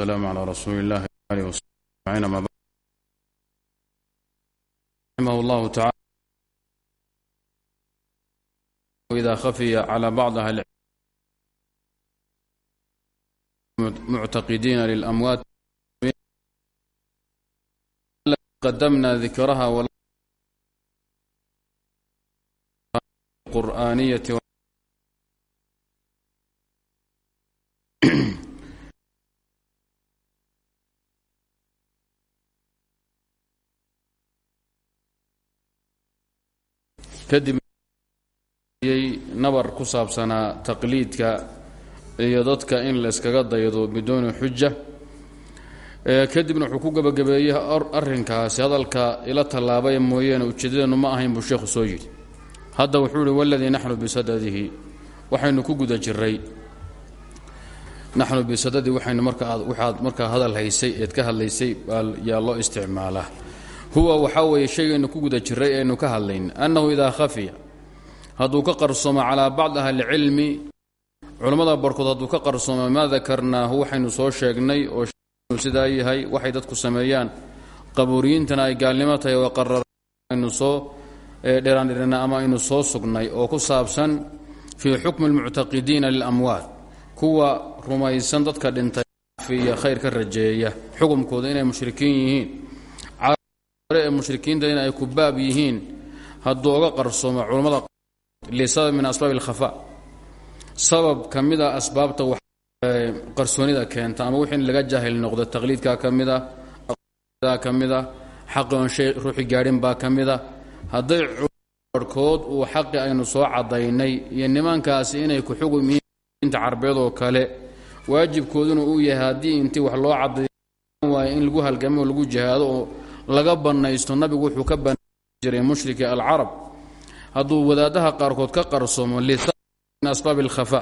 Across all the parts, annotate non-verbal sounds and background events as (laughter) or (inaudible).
والسلام على رسول الله وآله وصحبه أجمعين أما بعد رحمه الله تعالى وإذا خفي على بعض أهل معتقدين للأموات قدمنا ذكرها والقرآنية kadib nabar ku saabsanaa taqliidka iyo dadka in layskaga daydo biduuni xuja kadibna wuxuu ku gebagabeeyey arrinkaasi hadalka ila tallaabaya mooyaane ujeedadeenu ma ahayn buu sheekhu soo yidhi. Hadda wuxuu ihi waladii naxnu bisadadihi waxaynu ku guda jiray naxnu bisadadii waxaynu markawaxaad markaa hadal haysay eed ka hadlaysay yaa loo isticmaalaa huwa waxaa weeye shaygaynu ku guda jiray aynu ka hadlayn annahu idaa khafiya. Hadduu ka qarsoomo calaa bacd ahlicilmi culammada barhkood hadduu ka qarsoomo maa dakarnaahu waxaynu soo sheegnay oo sidaa yahay waxay dadku sameeyaan. Qabuuriyiintana ay gaalnimo tahay oo qararaynu soo dheeraandhirina ama aynu soo sugnay oo ku saabsan fii xukmi almuctaqidiina lilamwaat kuwa rumaysan dadka dhintay fiya khayr ka rajeeya. Xukumkooda inay mushrikiin yihiin ee mushrikiinta in ay kubaab yihiin hadduu oga qarsoomo culammada lisabab min asbaab alkhafa. Sabab ka mida asbaabta qarsoonida keenta ama wixii laga jaahil noqdo taqliidkaa ka mida ka mida xaqi oon shay ruuxi gaadhin baa ka mida. Hadday barhkood uu xaqi aynu soo caddaynay iyo nimankaasi inay ku xugum yihiin inta carbeedoo kale waajibkooduna uu yahay haddii intii wax loo cadday waayo in lagu halgamo oo lagu jihaado oo laga bannaysto nabigu wuxuu ka banay jiray mushriki alcarab. Hadduu wadaadaha qaarkood ka qarsoomo min asbaab alkhafa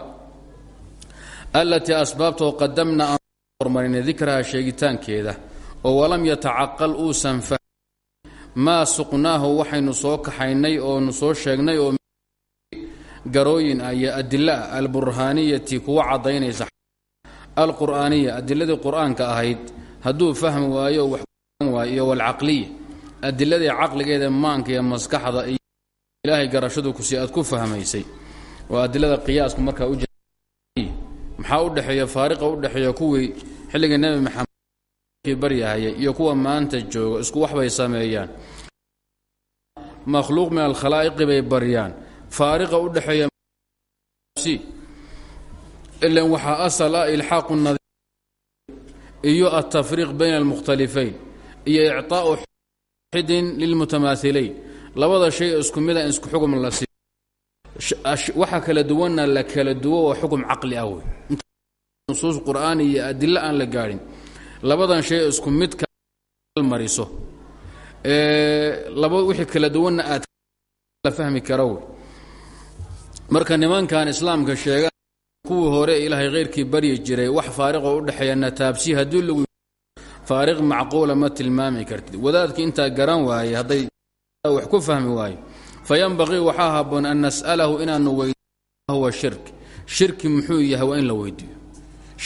allatii asbaabtoo qadamna aan hormarinay dikraha sheegitaankeeda oo walam yatacaqal uusan fahmin maa suqnaahu waxaynu soo kaxaynay oonu soo sheegnay oo garooyin ah iyo adila ah alburhaaniyati kuwa caddaynaysa alqur'aaniya adiladii qur'aanka ahayd hadduu fahmi waayo iyo walcaqliya adiladii caqligeeda maanka iyo maskaxda iyo ilaahay garashadu kusi aad ku fahmaysay. Waa adilada qiyaasku markaa u maxaa u dhexeeya faariqa u dhexeeya kuwii xilligii nebi maxamed baryahaya iyo kuwa maanta jooga isku wax bay sameeyaan. Makhluuq min alkhalaa'iqi bay baryaan. Faariqa u dhexeeya ilan waxaa asal ah ilxaaqu iyo altafriiq bayna almukhtalifayn iyo icطaa'u xidin lilmutamaahilayn labada shay isku mida in isku xugum la siiyo waxa kala duwanna la kala duwo oo xukun caqli ah wey nusuus qur'aani iyo adilo aan la gaadhin labadan shay isku mid mariso. Laba wixii kala duwanna aad la fahmi kara wey marka nimankan islaamka sheegaan kuwii hore ilaahay khayrkii baryi jiray wax faariqoo u dhexeeya nataabsi haddii lagu faariq macquula ma tilmaami kartid. Wadaadkii intaa garan waayey hadday wax ku fahmi waayo fayanbaqii waxaa habboon an nas'alahu inaanu weydiino huwa shirk. Shirki muxuu yahay waa in la weydiiyo.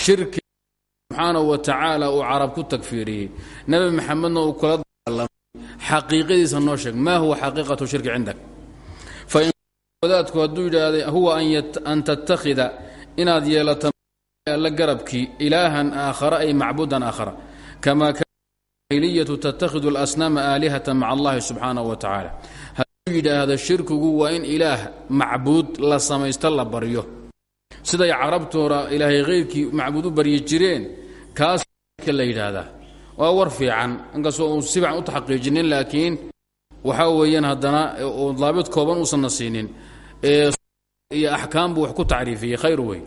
Shirki subxaanahu wa tacaala uu carab ku tagfiiriyey. Nebi maxamedna uu kula dagaalamay. Xaqiiqadiisa noo sheeg maa huwa xaqiiqatu shirki cindak? Fain wadaadku hadduu yidhaahday huwa an tattakhida inaad yeelato alla garabkii ilaahan aakhara ay macbuudan aakhara kama kaaniliyatu tattakhidu alasnaama aalihata maca allahi subxaanahu wa tacaala hadduu yidhaahdo shirkigu waa in ilaah macbuud la samaysto la baryo siday carabtoora ilaahay khayrkii macbuud u baryi jireen kaas la yidhaahdaa waa war fiican inkastoo uu si fiican u taxaqiijinin laakiin waxaa weeyaan haddana daabid kooban uusanna siinin iyo axkaam buu wax ku tacriifiyey khayr wey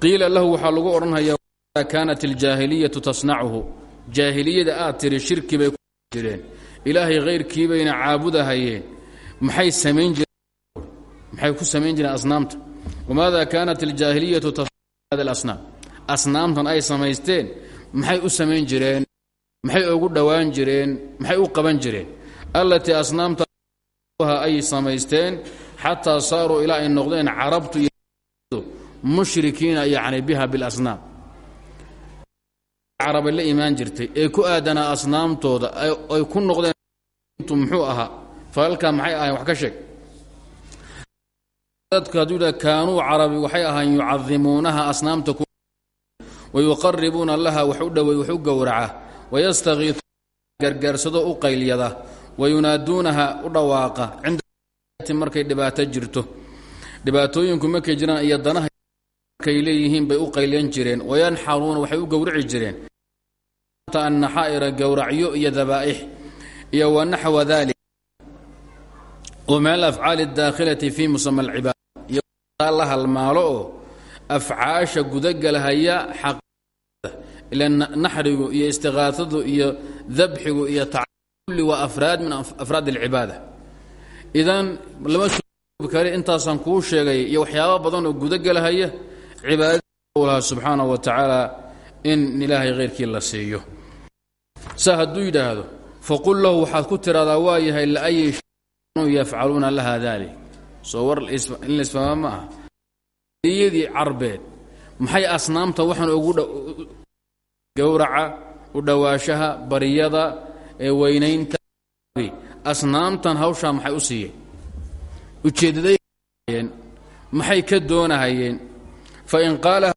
qiila lahu waxaa lagu odhanhayaa kaanat aljaahiliyatu tasnacuhu jaahiliyada aad tiri shirki bay ku jireen. Ilaahay khayrkii bayna caabudahayeen maxay samayn jireen? Maxay ku samayn jireen asnaamta? Wamaada kaanat aljaahiliyatu tasnacu asnaam asnaamtan ay samaysteen maxay u samayn jireen? Maxay ugu dhowaan jireen? Maxay u qaban jireen? Allatii asnaamta ay samaysteen xataa saaruu ilaa ay noqdeen carabtu mushrikiina yani biha bilasnaam carabi la imaan jirtay ee ku aadanaa asnaamtooda ay ku noqdeen muxuu ahaa falalkaa maxay ahayn wax ka sheeg. Dadku hadduu yidhah kaanuu carabi waxay ahayn yucadimuunaha asnaamta wayuqaribuuna laha wax u dhowey wax u gowraca wayastakiiu gargaarsado u qaylyada wayunaaduunaha u dhawaaqa cinda markay dhibaato jirto. Dhibaatooyinku markay jiraan iyo danaha markay bay u qaylyan jireen wayanxaruuna waxay u gowrici jireen. Annaxaa'ira gowracyo iyo dabaa'ix iyo wanaxwa dalik oo min alafcaali اdaakhilati fi musama alcibaada iyo la halmaalo oo afcaasha gudagalhaya xaqda ila naxrigu iyo istiqaasadu iyo dabxigu iyo kulli waa afraad min afraad اlcibaada idan lama soo kare intaasaan kuu sheegay iyo waxyaaba badan oo gudagelahaya cibaadada subxaanaه wa tacaala in ilaahay khayrkii la siiyo. Saa hadduu yidhaahdo faqul lahu waxaad ku tiraahdaa waa yahay laayi yafcaluuna laha dalik soo war in laisfahmaa ma aha. Iyadii carbeed maxay asnaamta waxaan ugu gowraca u dhowaashaha baryada ee weynaynta asnaamtan hawshaa maxay u siiyeen? Ujeeddadayen maxay ka doonahayeen fain qaala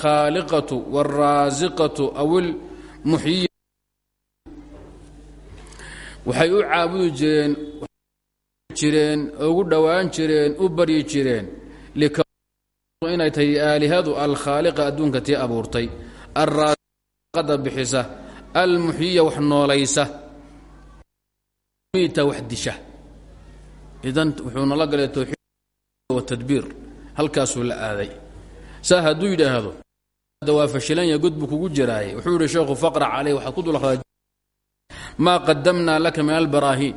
khaaliqatu wاlraasiqatu aw ilmuxyiya waxay u caabudi jireen jireen ugu dhowaan jireen u baryi jireen inay tahay aalihadu alkhaaliqa adduunka tii abuurtay alraaqada bixisa almuxyiya wax noolaysa miita wax disha idan wuxuu nala galay towxiid halkaasuu la aaday. Saa hadduu yidhaahdo waa fashilanya god buu kugu jiraayay wuxuu yidhi sheekhu faqra caleyh waxaad ku dul maa qadamnaa laka min albaraahiin.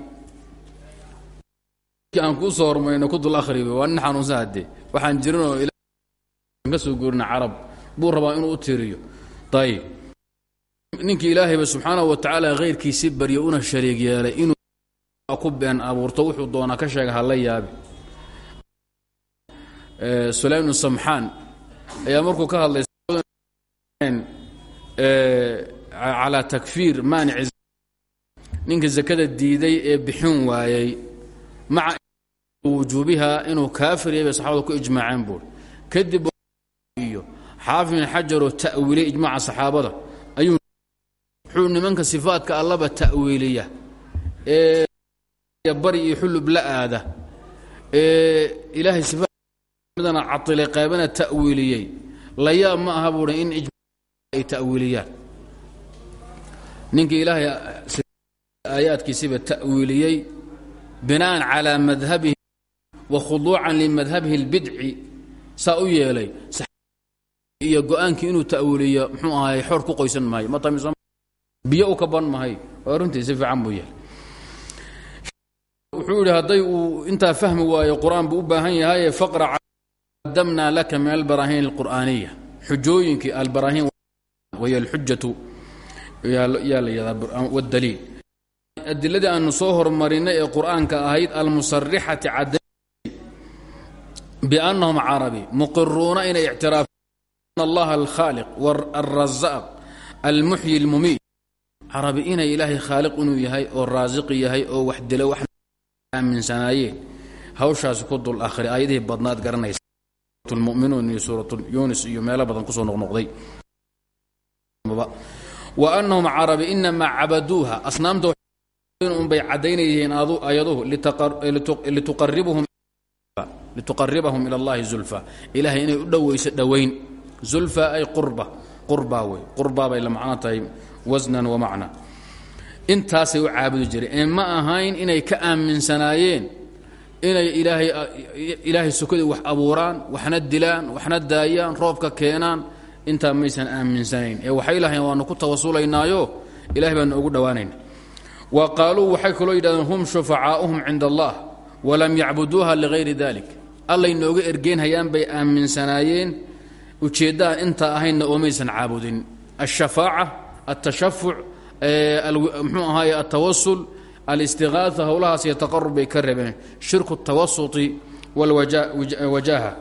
Aan kuu soo hormayno ku dul akhriba waa nin xanuunsan haddee. Waxaan jirinoo ka soo guurina carab. Buu rabaa inuu u tiriyo ayib ninkii ilaahayba subxaanahu wa tacaala khayrkiisi baryo una shariig yeelay inuu ku been abuurto. Wuxuu doonaa ka sheega hala yaabi sulaym bnu samxaan ayaa markuu ka hadlay calaa takfiir maanici ninka zakada diiday ee bixin waayey maca wujuubiha inuu kaafir yahay bay saxabada ku ijmaaceen buuri kadib iyo xaafid bin xajaroo ta'wiiliyey ijmaaca saxaabada ayuu wuxuu nimanka sifaadka allaba ta'wiiliya ee bari iyo xulub la aada ee ilaahay sifaadana catilay qaybana ta'wiiliyey. Layaab ma aha buuhi in ay ta'wiiliyaan. Ninka ilaahay aayaadkiisiba ta'wiiliyey bina'an calaa madhabihi wa khuduucan limadhabihi اlbidci saa u yeelay iyo go'aankii inuu ta'wiiliyo mxuu ahaay xoor ku qoysan maayo. Biyo u kaban mahay waa runtii si fiican buu yahay wuxuu yidhi hadday uu intaa fahmi waayo qur'aan buu u baahan yahay faqra qadamnaa laka min albaraahin alqur'aaniya xujooyinkii albaraahin way alxujatu yaa la yidhahdaa waddaliil adiladii aanu soo hormarinay ee qur'aanka ahayd almusarixati cad biannahum carabi muqiruuna inay ictiraaf allaha alkhaaliq alrazaaq almuxyi almumiit carabi inay ilaahay khaaliq inuu yahay oo raasiqi yahay oo wax dilo wax aaminsanaayeen hawshaasi ku dul akhri ayadihii badnaad garanaysa muminuun iyo suurat yunis iyo meelo badan ku soo noqnoqday. Wa annahum carabi inamaa cabaduuha. Asnaamta unbay caddaynayeen ayaduhu lituqaribahum ila allahi zulfa. Ilahay inay u dhowayso dhowayn zulfa ay qurba qurbaa wey. Qurbaa bay la macno tahay wasnan wa macna. Intaasay u caabudi jireen. Ee ma ahayn inay ka aaminsanaayeen inay ilaahay ilaahay sokadii wax abuuraan waxna dilaan waxna daayaan roobka keenaan intaa maysan aaminsanayn. Ee waxay lahayn waanu ku tawasulaynaayo ilahay baanu ugu dhowaanayna wa qaaluu waxay kaloo yidhahdeen hum shufacaa'uhum cinda allah walam yacbuduuha ligayri dalik allay nooga ergeynhayaan bay aaminsanaayeen. Ujeeddaaan intaa ahaynna oomaysan caabudin. Alshafaaca altashafuc mxuu ahaaye altawasul alistiqaaha howlahaas iyo taqarub bay ka rabeen shirku tawasuti walwajaaha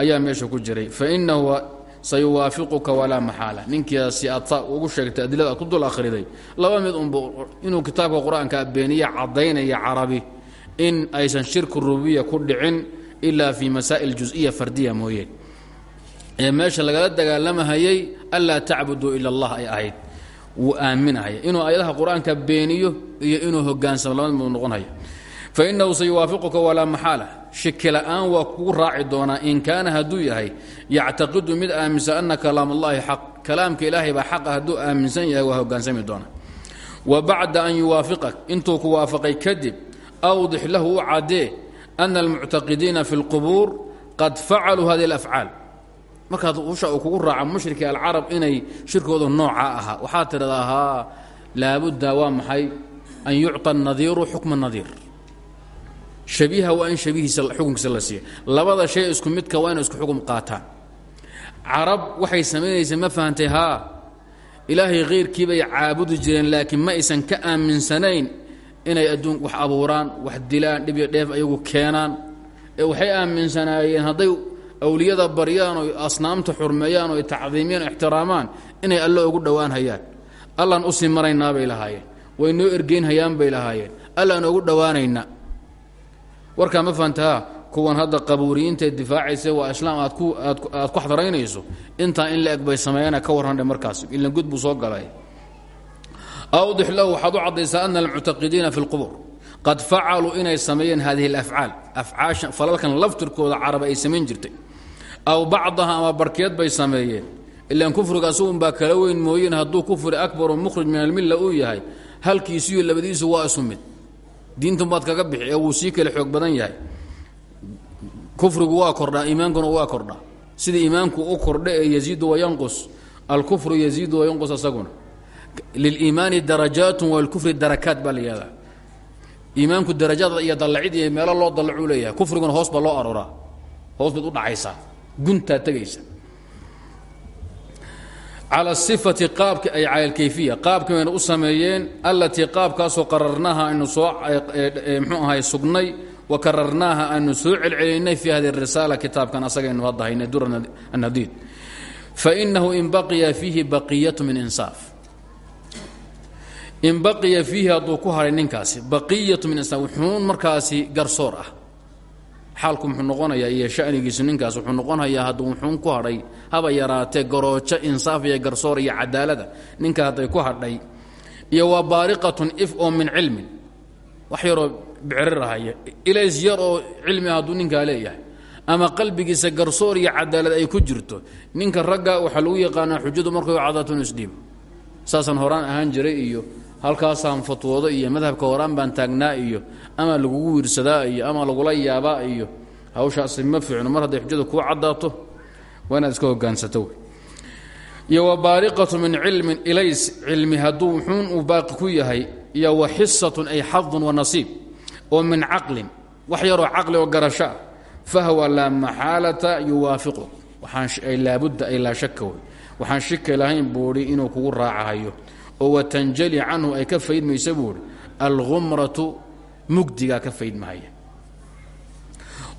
ayaa meesha ku jiray. Fainahu sayuwaafiquka walaa maxaala. Ninkiiasi aad sa ugu sheegtay adilada ku dul akhriday. Laba mid unbu inuu kitaabka qur'aanka beeniya carabi in aysan shirku rububiya ku dhicin ilaa fii masaa'il jusiya fardiya mooyeen ee meesha lagala dagaalamahayay anlaa tacbuduu ila allah ay ahayd wuu aaminahaya inuu ayadaha qur'aanka beeniyo iyo inuu hogaansamo labad muu noqonhaya fainahu sayuwaafiquka walaa maxaala. Shiki la'aan waa kugu raaci doonaa in kaana hadduu yahay yactaqidu mid aaminsan ana kalaam allahi xaq. Kalaamka ilaahay baa xaqa hadduu aaminsan yahay waa hogaansami doona. Wa bacda an yuwaafiqak. Intuu ku waafaqay kadib awdix lahu u caddee ana fi اlqubuur qad facaluu hadihi اlafcaal markaad usha uu kugu raaca mushriki alcarab inay shirkoodu noocaa ahaa waxaad tidhahdaa haa laabudda waa maxay an yucطa الnadiiru xukma الnadiir shabiiha waa in shabihiisa xukunkiisa la siiya labada shay isku midka waa inay isku xukum qaataan carab waxay samaynaysa ma fahantay haa ilaahay khayrkii bay caabudi jireen laakiin ma aysan ka aaminsanayn inay adduun wax abuuraan wax dilaan dhib iyo dheef ayagu keenaan ee waxay aaminsanaayeen hadday awliyada baryaan oy asnaamta xurmeeyaan oy tacdiimiyaan o ixtiraamaan inay alle ugu dhowaan hayaan. Allaan u sii maraynaa bay lahaayeen. Way noo ergeynhayaan bay lahaayeen. Allaan ugu dhowaanaynaa warkaa ma fahantaha kuwan hadda qabuuriyiintae difaacaysa waa islaam aad ku aad ku xadaraynayso intaa in la eg bay sameeyana ka warrandhe markaas ilan gud buu soo galay. Awdix lahu waxaad u caddaysaa ana almuctaqidiina fi اlqubur qad facaluu inay sameeyeen hadihi اlafcaal afcaasha falalkan laftirkooda caraba ay samayn jirtay aw bacdaha ama barkeed bay sameeyeen. Ilaan kufriga asugun baa kala weyn mooyeen hadduu kufri akbaru mukhrij min almilla uu yahay halkiisiyo labadiisu waa isu mid. Diintun baad kaga bixi ee wuu kale xoog badan yahay. Kufrigu waa kordhaa iimaankuna waa kordhaa. Sida iimaanku u kordha ee yaziidu wayanqus alkufru yaziidu wayanqus asaguna. Liliimaani darajaatun walkufri darakaat baa la yihahdaa iimaanku darajaad iyo dallacid meelo loo dallacuu leeyahay. Kufriguna loo aroraa hoos u dhacaysaa guntaad tegaysa cala sifati qaabka ay cala alkayfiya qaabka bayna u sameeyeen allatii qaabkaasoo qararnaaha aynu soo mxuu ahay sugnay wa kararnaaha aynu soo celceliynay fi hadi risaala kitaabkan asagaynu hadda haynay dur anadiid fainahu in baqiya fiihi baqiyatu min insaaf. In baqiya fiihi hadduu ku hadhay ninkaasi baqiyatu min insaaf wuxuun markaasi garsoor ah xaalku muxuu noqonayaa iyo shanigiisu ninkaas wuxuu noqonayaa hadduu wuxuun ku hadhay haba yaraatee garoojo insaaf iyo garsoor iyo cadaalada. Ninka hadday ku hadhay iyo waa baariqatun if oo min cilmin. Wax yaroo bicrirahaya ilays yar oo cilmi hadduu ninkaa leeyahay. Ama qalbigiisa garsoor iyo cadaalad ay ku jirto. Ninka ragga waxaa lagu yaqaanaa xujadu markay cadaatun isdhiib. Saasaan horaan ahaan jiray iyo halkaasaan fatwoodo iyo madhabka horaan baan taagnaa iyo ama lagugu wiirsadaa iyo ama lagula yaabaa iyo hawshaasi ma fiicno mar hadday xujada kuu caddaato waa inaad iska hogaansato iyo wa baariqatu min cilmin ilays cilmi hadduu wuxuun uu baaqi ku yahay iyo wa xisatun ay xadun wa nasiib oo min caqlin wax yaroo caqli oo garasho ah fahwa laa maxaalata yuwaafiqu. Waxaan laabudda ay laa shaka wey. Waxaan shika lahayn buuhi inuu kugu raacahayo. Oo watanjali canhu ay ka faydmaysa buuhi alghumratu mugdigaa ka faydmahaya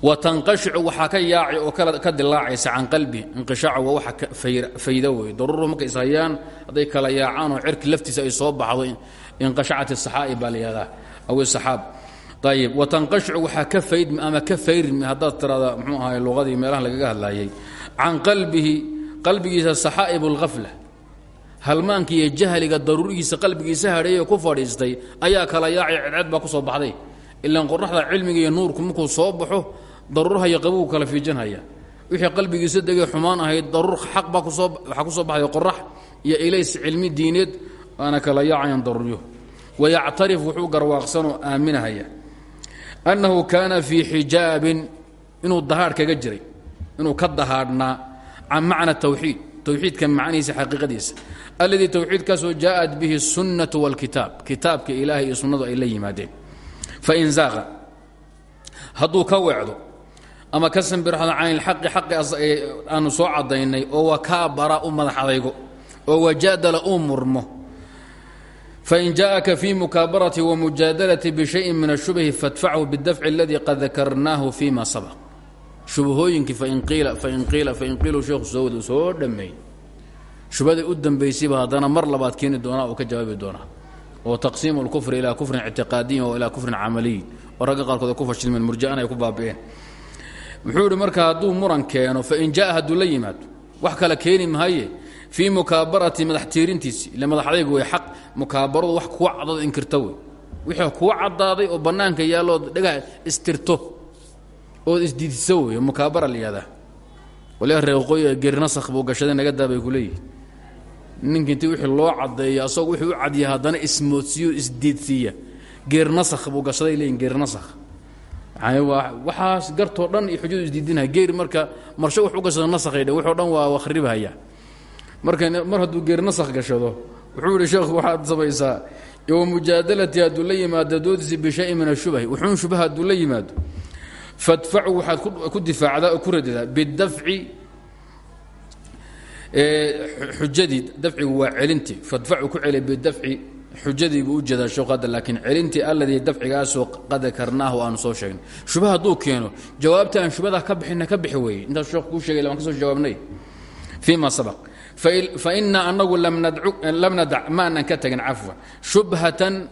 wa tanqashicu waxaa ka yaaci oo ka dilaacaysa can qalbi inqishaacu waa waxa fayda wey daruuruhu markay hadday kala yaacaan oo cirki laftiisa ay soo baxdo inqashacat asaxaa'i baa la yihahdaa. Aw saxaab. Ayib wa tanqashicu waxaa ka faydmi ama ka fayrmi haddaad tirada mxuu ahaay luqadii meelaha lagaga hadlaayay. Can qalbihi qalbigiisa saxaa'ib اlghafla halmaanka iyo jahliga daruurigiisa qalbigiisa hadheeye ku fadhiistay ayaa kala yaacay cedced baa ku soo baxday. Ilaan qoraxda cilmiga iyo nuurku markuu soo baxo daruuraha iyo qabugu kala fiijinhaya wixii qalbigiisa degay xumaan ahayd daruur xaq baa ku soo waxaa ku soo baxday qorax iyo ilays cilmi diineed waana kala yaacayan daruuryo wayactarif wuxuu garwaaqsanoo aaminahaya. Annahu kaana fii xijaabin inuu dahaadh kaga jiray inuu ka dahaadhnaa can macna tawxiid. Towxiidka macnihiisa xaqiiqadiisa alladii towxiidkaasoo jaaءat bihi الsunnatu wاlkitaab kitaabka ilaahay iyo sunnadu ay la yimaadeen fain zaaqa hadduu ka weecdo ama ka sambirxdo can ilxaqi xaqi aanu soo caddaynay oo wakaa bara u madax adaygo oo wajaadala uu murmo fain jaaءaka fi mukaabarati wamujaadalati bishayin min الshubhi faاdfachu bاdafci اladii qad dakarnaahu fima sabq shubahooyinkii fain qiila fain qiila fain qiilu sheekhu soo wada soo dhammeey shubhadii u dambaysayba haddana mar labaad keeni doonaa oo ka jawaabi doonaa. oo taqsiimu اlkufri ilaa kufrin ictiqaadiyin o ilaa kufrin camaliyin. oo ragga qaarkood ay ku fashilmeen murji'ana ay ku baabi'een. Muxuu idhi marka hadduu muran keeno fain jaa hadduu la yimaado. Wax kale keeni mahaye fii mukaabarati madax tiirintiisi ila madaxdaygu way xaq mukaabaradu wax kuwa cadad inkirta wey. Wixii kuwa caddaaday oo bannaanka yaallood dhagaha istirto ood isdiidisa wey mukaabara la yihahdaa waliba reeqooy gerinasakh buu gashaday naga daa bay ku leeyihi ninka intii wixii loo caddeeyo asagoo wixii u cadyahay haddana ismoodsiiyo isdiidsiiya. Geernasakh buu gashaday leeyihiin geernasakh yani waa waxaas gartoo dhan iyo xujadu isdiidinaya. Geer marka marsho wax u gashado nasakhay dhe wuxoo dhan waa wakhribhaya marka mar hadduu geernasakh gashado wuxuu yihi sheekhu waxaad samaysaa mujaadalati hadduu la yimaado doodiisi bishayin min ashubhi wuxuun shubha hadduu la yimaado. Fadfacu waxaad ku difaacdaa oo ku radidaa bidafci xujadii dafcigu waa celintii fadfacu ku celi bidafci xujadii buu u jeedaa hadda laakiin celintii alladii dafcigaasoo qad dakarnaahu aanu soo sheegnay shubha hadduu keeno jawaabta aan shubhada ka bixina ka bixi weeye. Intaas sheekhu kuu shegay waan ka soo jawaabnay. Fii ma sabaq faina anagu lam nadac maanan ka tagin cafwan. Shubhatan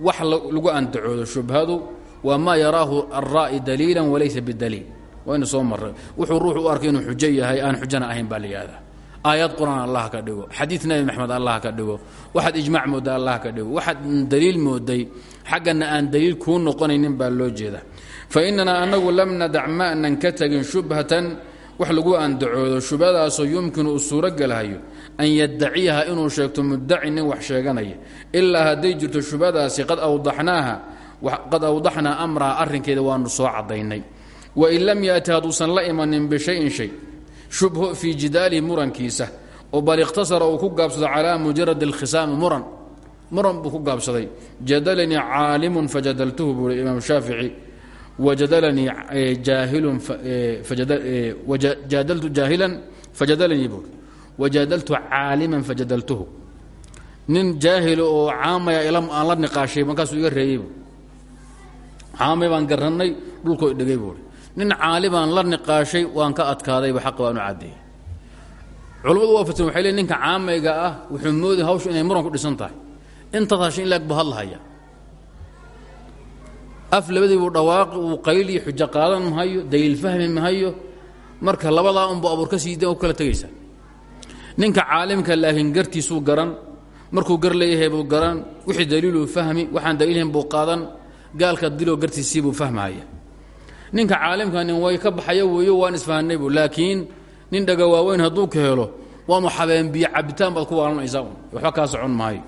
wax lagu andacoodo shubhadu waa maa yaraahu alraa'i daliila walaysa bidaliil waynu soo maray wuxuu ruux arkay inuu xujo aan xujana ahayn baa aayad qur'aan allah ka dhigo xadiid nebi maxamed allah ka dhigo waxaad ijmac mooday allah ka dhigo waxaad daliil mooday xaggana aan daliil kuu noqonaynin baa loo jeeda fainanaa anagu lam nadac maanan ka tagin shubhatan wax lagu andacoodo shubhadaasoo yumkinu uu suurogelahayo an yaddaciyaha inuu sheegto muddaci nin wax sheeganaya ilaa hadday jirto shubhadaasi qad awdaxnaaha qad awdaxnaa amraha arrinkeeda waanu soo caddaynay. Wain lam yaati hadduusan la imanin bishayin shay shubho fii jidaalihi murankiisa oo bal ikhtasara uu ku gaabsado calaa mujarad alkhisaami muran. Muran buu ku gaabsaday. Jadalanii caalimun fajadaltuhu buui imaam shaafici. Wajadalanii jaahilun jaadaltu jaahilan fajadalanii buui wajadaltu caaliman fajadaltuhu. Nin jaahilo oo caamaya aan la niqaashay markaasuu iga reeyey bu caamay baan garannay dhulkoo dhegay buui nin caali baan la niqaashay waan ka adkaadayba xaq baan u caddeeyey culammadu waa fatan waxay leey ninka caamayga ah wuxuu moodaya hawshu inay muran ku dhisan tahay. Intaas hasha in laag bu hadlahaya. Af labadii buu dhawaaqi uu qayliyo xujo qaadan mahayo daliil fahmi mahayo marka labadaa unbu abuur ka sii u kala tegaysa. Ninka caalimka laakiin gartiisuu garan markuu gar leeyahay buu garan wixii daliiluu fahmi waxaan daliilhayn buu qaadan gaalka diloo gartiisii buu fahmahaya ninka caalimkani way ka baxaya weeyo waan isfahanaybu laakiin nin dhaga waaweyn hadduu ka helo waanu xabeenbiyo cabitaan baad ku waalanaysaa waba kaa socon maayo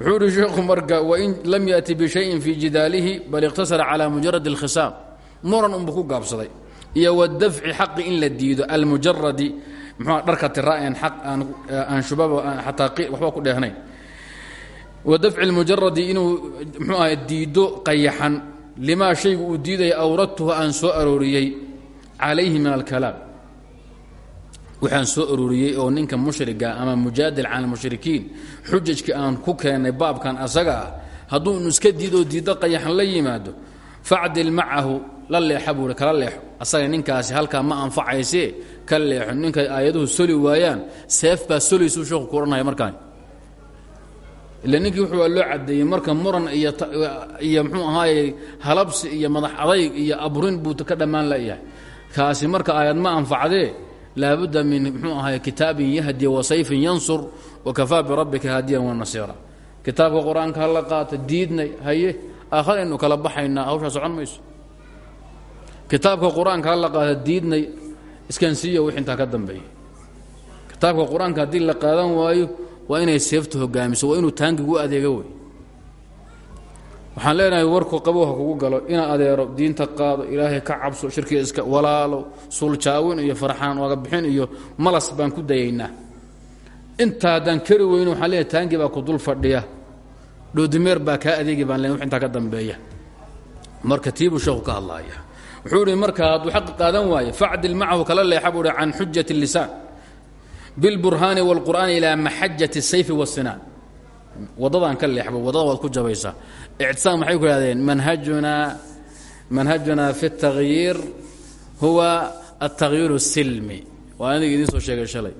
wuxuu ihi sheekhu marka wain lam yati bishayin fii jidaalihi bal iqtasara calaa mujarad اlkhisaam muran unbu ku gaabsaday. Iyo wadafci xaqi in la diido almujaradi mxua dharka tiraen aan shubaba ataa waxba ku dheehnayn wadafci اlmujaradi inuu mxuu aha diido qayaxan limaa shaygu uu diidaya awradtuhu aan soo arooriyey calayhi min alkalaam. Waxaan soo arooriyey oo ninka mushriga ama mujaadil can almushrikiin xujajka aan ku keennay baabkan asaga ah hadduu inu iska diidoo diiddo qayaxan la yimaado facdil macahu la leexa buui kala leexo. Asaga ninkaasi halkaa ma anfacaysee? Ka leexo. Ninkay aayaduhu soli waayaan seef baa solaysuu sheeku ku odhanaya markaan ila ninkii wuxuu loo cadeeyey marka muran iyo iyo mxuu ahaaye halabsi iyo madax adayg iyo abrin buu ka dhammaan layahay kaasi marka aayad ma anfacdee laabudda min mxuu ahaay kitaabin yahdi wasayfin yansur wakafaa birabbika haadiyan wanasiira kitaabka qur'aanka hala qaata diidnay haye aakharaynu kala baxaynaa hawshaa socon mayso. Kitaabka qur'aanka hala qaata diidnay iskansiiya wix intaa ka dambeeya kitaabka qur'aanka haddii la qaadan waayo waa inay seefta hogaamiso waa inuu taangigu adeega wey. Waxaan leenahay warku qabowha kugu galo ina adeero diinta qaado ilaahay ka cabso shirkiga iska walaalo suljaawin iyo farxaan oga bixin iyo malas baan ku dayaynaa. Intaa haddaan kari weyno waxaan leenahay taangi baa ku dul fadhiya. Dhoodimeer baa kaa adeegi baan leenahay wax intaa ka dambeeya. Marka tiibuu sheekhu ka hadlaaya. Wuxuu ihi marka hadduu qaadan waaye facdil macahu kala leexa buu ihi can lisaan bilburhaani wاlqur'aani ilaa maxajati الsayfi wالsinaan wadadaan ka leexbo wadada waad ku jabaysaa ictisaam maxay ku ihahdeen manhajunaa manhajunaa fi التagyiir huwa التغyiir الsilmi waa aniga idiin soo sheegay shalay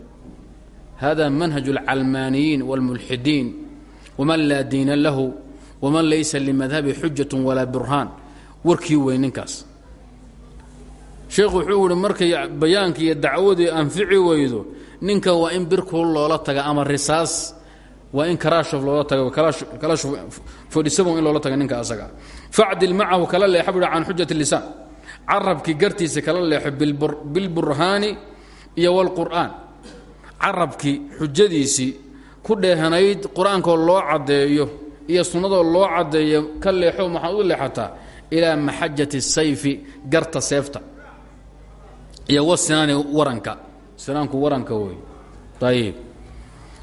hada manhaج الcalmaaniyiin والmulxidiin wman laa diina lahu wman laysa limadhabi xujaة walaa burhaan warkii wey ninkaas sheekhu wuxuu ihi markay bayaanka iyo dacwadii anfici weydo ninka waa in birkuul loola taga ama risaas waa in karaashuf loola taga fodhisabon in loola taga ninka asaga. Facdil macahu kala leexa buhi can xujat lisaan carabkii gartiisa kala leexo bilburhaani iyo wاlqur'aan carabkii xujadiisii ku dheehanayd qur'aankoo loo caddeeyo iyo sunnadoo loo caddeeyo ka leexo maxaad u leexataa? Ilaa maxajati sayfi garta seefta iyo wasinaani waranka sinaanku waranka wey ayib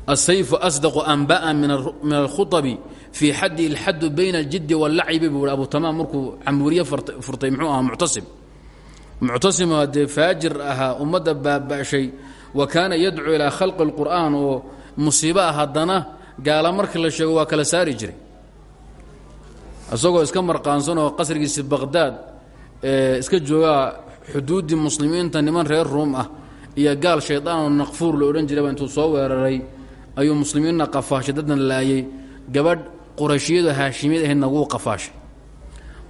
asayfu asdaqu anba'a min alkhuطabi fii xaddi ilxaddu bayna aljiddi waاllacibi buu abu tamaam markuu camuriye furtay muxuu ahaa muctasim muctasimo haddee faajir ahaa ummadda baaba'shay wa kaana yadcuu ilaa khalqi اlqur'aan oo musiibo ah haddana gaala markii la sheego waa kala saari jiray isagoo iska marqaansanoo qasrigiisi baqhdaad iska joogaa xuduuddii muslimiinta niman reer ruum ah iyo gaal shaydaanoo naqfuur la odhan jirayba intuu soo weeraray ayuu muslimiinna qafaashay dadna laayay. Gabadh qurashiyadu haashimiyad ahaydna wuu qafaashay.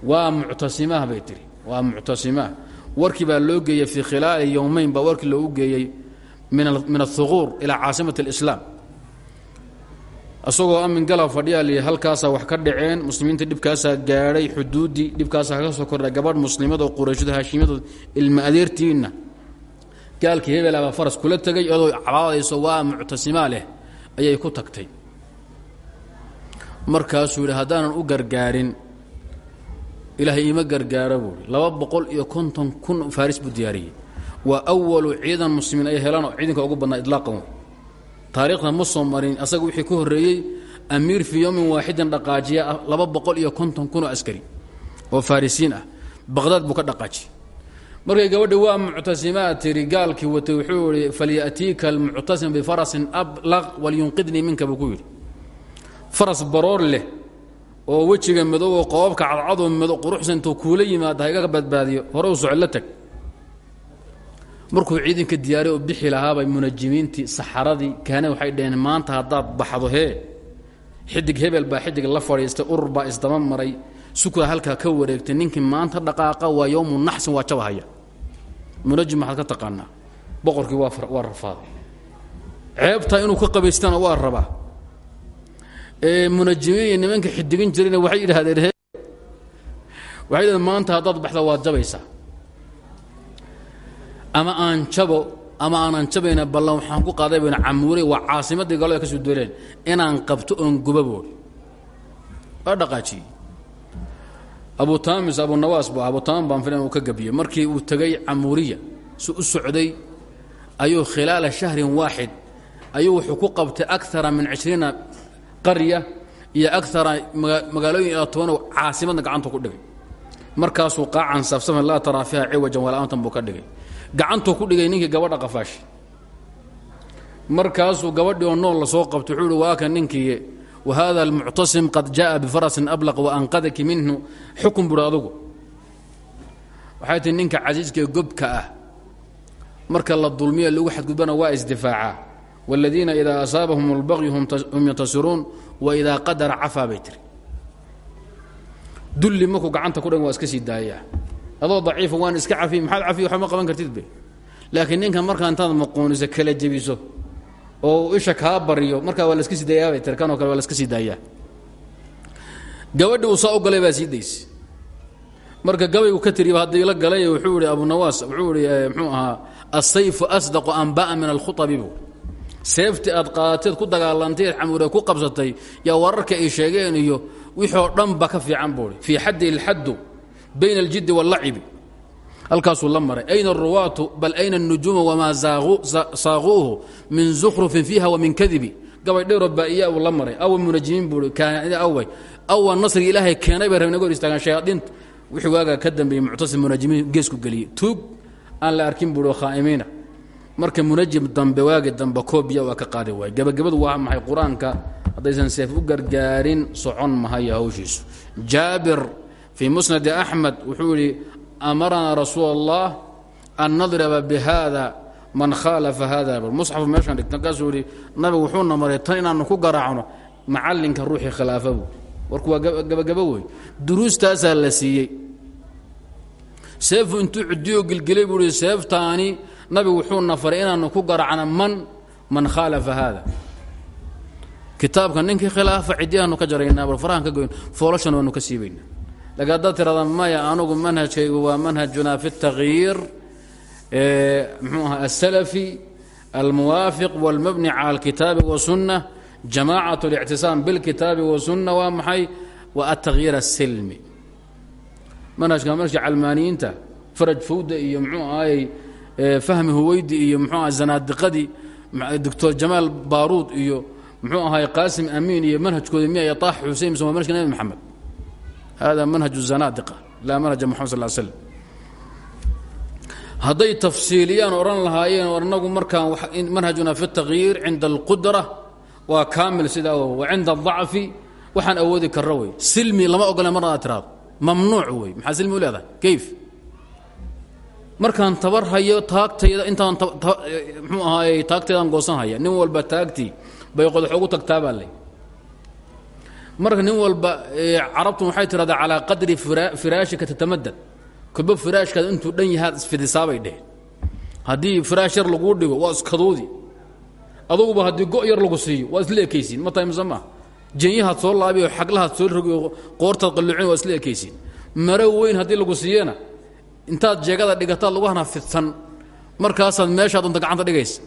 Waa muctasimaah bay tihi waa muctasimaah warkii baa loo geeyey fii khilaali yowmayn baa warkii loogu geeyey min aلhuquur ilaa caasimati اlislaam isagoo amin gala fadhiyaa halkaasaa wax ka dhaceen muslimiinta dhibkaasaa gaadhay xuduuddii dhibkaasaa kaga soo kordhay gabadh muslimad oo qurayshada haashimiyadu ilma adeertiinna gaalkii hebelabaa faras kula tegay iyadoo cabaadayso waa muctasimaa ayay ku tagtay. Markaasuu yidhi haddaanan u gargaarin ilaahay iima gargaaro boqol iyo konton kun faaris buu diyaariyey. Waa awalu ciidan muslimiin ay helaan oo ciidanka ugu badnaa idlaaqan taariikhda ma soo wixii ka horreeyey amiir fii yowmin waaxidin dhaqaajiya laba boqol iyo konton kun askari oo farisiin ah. Baqhdaad buu ka dhaqaajiyey markay gabadhi waa muctasimaa tiri gaalkii watay wuxuu ihi falyatiika almuctasim bifarasin ablaq walyunqidnii minka buu ku yidhi. Faras baroor leh oo wejiga madow oo qoobabka cadcadoo mado quruxsan intuu kuula yimaada ha igaga badbaadiyo hore u soco la tag. Markuu ciidanka diyaariy oo bixi lahaabay munajimiintii saxaradii kaane waxay dhaheen maanta haddaad baxdo hee xidig hebel baa xidig la fadhiistay urur baa maray sukra halkaa ka wareegtay ninkii maanta dhaqaaqa waa yowmu naxsin waa jabahaya munajim maxaad ka taqaanaa? Boqorkii waa waa rafaaday ceebtaa inuu ka qabaystana waa rabaa munajimiin iyo nimanka xidigin jirayna waxay yidhaahdeen he waxay yidhahdeen maanta haddaad baxda waad jabaysaa. Ama aan jabo ama aanan jabayna ballan waxaan ku qaaday bayna camuuray waa caasimaddii galada ka soo duuleen inaan qabto oon guba boodhi waa dhaqaajiyey abu taamis abu nawaas bu abu taam baan filan uu ka gabiyey markii uu tegey camuuriya si u socday ayuu khilaala shahrin waaxid. Ayuu wuxuu ku qabtay akara min cishriina qarya iyo akara magaalooyin ilaa tobano caasimadna gacanta ku dhigay. Markaasuu qaacan safsafan laa taraa fiiha ciwajan wala'aantan buu ka dhigay. Gacantuu ku dhigay ninkii gabadha qafaashi. Markaasuu gabadhii oo nool la soo qabtay wuxuu uhi waaka ninkii wahada almuctasim qad jaءa bifarasin ablaq waanqadaki minhu xukun buhi adugu waxay tihi ninka casiiska ee gobka ah marka la dulmiya lagu xadgudbana waa isdifaacaa wاladiina idaa asaabahum اlbaqyu hum yantasiruun waidaa qadara cafaa bay tiri dulli markuu gacanta ku dhagan waa iska sii daayaa adoo daciifa waan iska cafiy maxaad cafiy waxba ma qaban kartid be laakiin ninkan markaa intaad maqooniso kala jebiso oo isha kaa baryo markaa waa laska sii daayaabay tir kanoo kale waa laska sii daayaa. Gabadhi uu saa u galay marka gabaygu ka tiriba haddii la galay wuxuu ihi abu nawaas wuxuu ihi mxuu ahaa asayfu asdaqu anba'a min alkhuطabi bu seefti aad ku dagaalantayd camuure ku qabsatay yaa wararka ay sheegeen iyo wixii oo dhan ba ka fiican buui fii xaddi ilxaddu bayna aljiddi waاllacibi halkaasuu la maray. Ayna aruwaatu bal ayna الnujuuma wamaa saaquuhu min zukhrufin fiiha wa min kadibi. Gabay dheeroo baa'iya uu la maray. Awa munajimiin buui away. Awa nasriga ilaahay keenay bay rabna hor istaagaan shayaadiinta wixii waagaa ka dambeeyey muctasim munajimiin geesku geliyey. Tuug aan la arkin buui khaa'imiina. Marka munajim dambe waagi dambe koobiya waa ka qaadi waay. Gebagabadu waa maxay qur'aanka? Seef u gargaarin socon mahaya hawshiisu. Jaabir fii musnadi axmed wuxuu amaranaa rasuul allah an nadriba bihada man khaalafa hada musxafu meeshaan dhigta markaasuu yihi nabigu wuxuuna maray tan inaanu ku garaacno macallinka ruuxii khilaafabu warku waa gabagabo wey duruustaasaa la siiyey seefu intuu cudiyo gelgelay buu ihi seeftaani nabigu wuxuuna faray inaanu ku garaacno man man khaalafa haada kitaabka ninkii khilaafa cidiyaanu ka jaraynaa bal farahan ka goyn foolashana laakiin haddaad tirahda maya anugu manhajkaygu waa manhajunaa fi اtakhyiir mxuu aha asalafi almuwaafiq wاlmabni cala alkitaabi wasunna jamacat اlictisaam bilkitaabi wasunna waa maxay wa atakhyiir asilmi manhajka manhajka calmaaniyiinta faraj fawda iyo mxuu ahayy fahmi huweydi iyo mxuu aha zanaadiqadii doctor jamaal baaruud iyo muxuu ahaay qaasim amiin iyo manhajkooda miya طaax xusein mise waa manhajka nabi maxamed hada manhaj zanaadiqa laa manhaja maxamad sal slam hadday tafsiiliyaan odhan lahaayeen annagu markaan manhajuna fi اtakyiir cinda alqudra waa kaamil sidaa wa cinda aضacfi waxaan awoodi karra wey silmi lama ogola marna aad tiraado mamnuuc wey maxaa silmi u leedahay kayf markaan tabar hayo taagtayda intaan mxuu ahaay taagtaydan goosan haya nin walba taagtii bay qodax ugu tagtaabaa ley marka nin walba carabtu waxay tidhahdaa calaa qadri firaashika tatamadad kolba firaashkaada intuu dhan yahaad isfidisaabay dheheen. Haddii firaash yar laguu dhigo waa iskaduudi. Aduguba haddii go' yar lagu siiyo waa isla ekaysiin. Ma tahay mise maa jenyahaad soo laabi oo xaglahaad soo rogi oo qoortaad qalluucin waa isla maro weyn haddii lagu siiyana intaad jeegada dhigataad lagu hana fidsan. Markaasaad meeshaad unta gacanta dhigaysa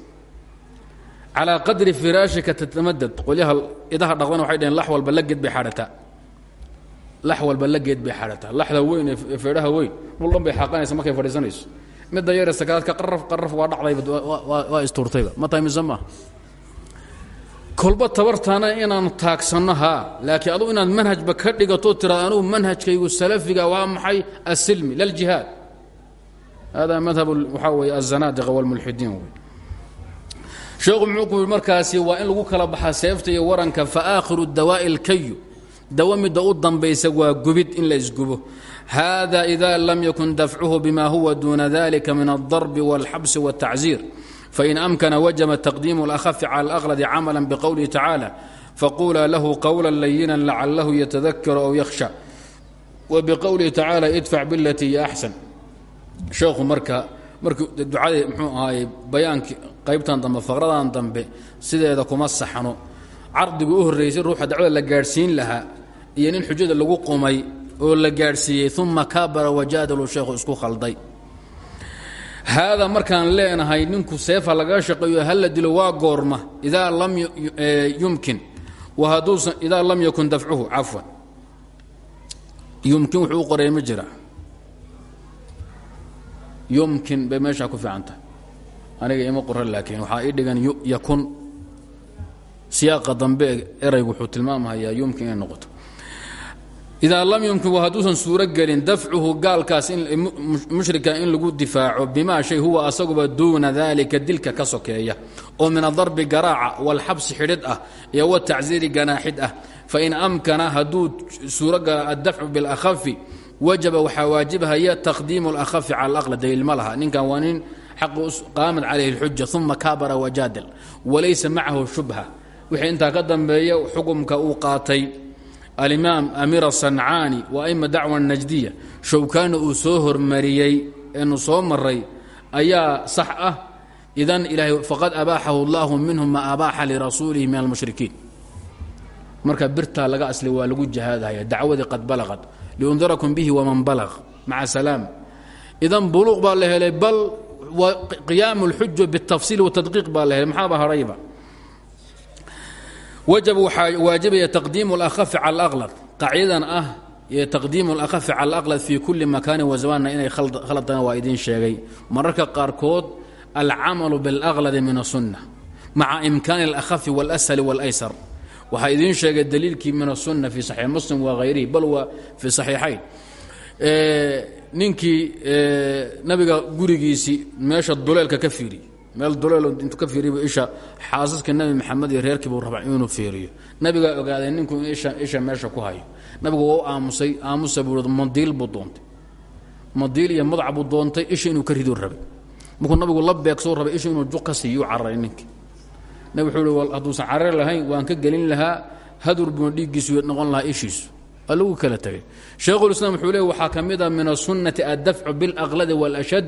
calaa qadri firaashika tatamadad qolyaha idaha dhaqdana waxay dhaheen lax walba la geed bay xadhataa lax walba la geed bay xadhataa laxda weyn ee feedhaha weyn dhul dhan bay xaaqanaysa markay fadhiisanayso midda yare sakaadka qaraf qaraf waa dhacdayba waa istuurtayba ma tahay mise maaha kolba tabartaana inaan taagsanno haa laakiin adugu inaad manhajba ka dhigato tiraad anugu manhajkaygu salafiga waa maxay asilmi laljihaad hada madhab waxaa weeye azanaadiqa walmulxidiin wey sheekhu muxuu ku yidhi markaasi waa in lagu kala baxaa seefta iyo waranka fa aakhiru dawaa'i alkayu dawo midda u dambaysa waa gubid in la isgubo. Hada ida lam yakun dafcuhu bima huwa duuna dalika min aldarbi walxabsi wاltacziir fain amkana wajaba taqdiimu اlakhafi cala alaqladi camala bqowlihi tacaala faqula lahu qowla layina lacalahu yatadakar aw yakhsha. Wbqowlihi tacaala idfac bilatii hiya axsan sheekhu marka markii ducadii mxuu ahaay bayaankii qaybtan dambe faqradan dambe sideeda kuma saxno. Cardigu u horraysay ruuxa dacwada la gaadhsiin lahaa iyo nin xujada lagu qumay oo la gaadhsiiyey uma kabara wajaadalu sheekhu isku khalday. Haada markaan leenahay ninku seefa lagaga shaqeeyo hala dilo waa goorma idaa lam yumkin. Haduusan idaa lam yakun dafcuhu cafwan. Yumkin wuxuu u jira. Yumkin bay ku fiican aniga ima qoran laakiin waxaa ii dhigan yakun. Siyaaqa dambe eraygu wuxuu tilmaamahayaa yumkin inay noqoto. Idaa lam yumkin wa hadduusan suuro gelin dafcuhu gaalkaas mushrika in lagu difaaco bimaa shay huwa asaguba duuna dalika dilka ka oo min adarbi garaaca walxabsi xidhid ah iyo watacziiri ganaaxid ah. Fain amkana hadduu suuro gala addafcu bilakhafi wajaba waxaa waajibhaya taqdiimu اlakhafi cala alaqla daliil ma laha. Ninkan waa nin qaamat calayhi اlxuja uma kaabara wajaadal walaysa macahu shubha wixii intaa ka dambeeya xukumka uu qaatay alimaam amiira sancaani wa ima dacwa najdiya showkaana uu soo hormariyey eenu soo maray ayaa sax ah idan ilahay faqad abaaxahu اllahu minhu ma abaaxa lirasuulihi min almushrikiin marka birtaa laga asli waa lagu jihaadahaya dacwadii qad balaqad liundirakum bihi waman balaq maca salaam idan buluuq baa la helay bal qiyaamu اlxuja biاtafsiil watadqiiq baa la helay maxaaba harayba wajab waxaa waajibaya taqdiimu اlakhafi cala alaqlad qaacidadan ah ee taqdiimu اlakhafi cala alaqlad fii kulli makaanin wazamanna inay khaladana waa idiin sheegay mararka qaarkood alcamalu biاlaqladi min asunna maca imkaani اlakhafi wاlashali wاlaysar waxaa idiin sheegay daliilkii min asunna fii saxiix muslim wa hayrihi bal waa fii saxiixayn ninkii nabiga gurigiisii meesha duleelka ka fiiriy meel duleel intuu ka fiiriy isha xaasaska nebi maxamed iyo reerkii buu rabaa inuu fiiriyo. Nabigaa ogaaday ninku in isha meesha ku hayo. Nabigu waa u aamusay aamusa buu madiil buu doontay. Madiil iyo madac buu doontay isha inuu ka riduu rabay. Markuu nabigu la beegsoo rabay ishu inuu juq ka siiyo u cararay ninkii. Nabig wuxuu hi hadduusan carari lahayn waan ka gelin lahaa. Hadur buuna dhiiggiisu noqon lahaa ishiisu lagu kala tegay shaykhulislaam wuxuu leey waxaa ka mid a min aلsunnati addafcu biاlaqladi wاlashad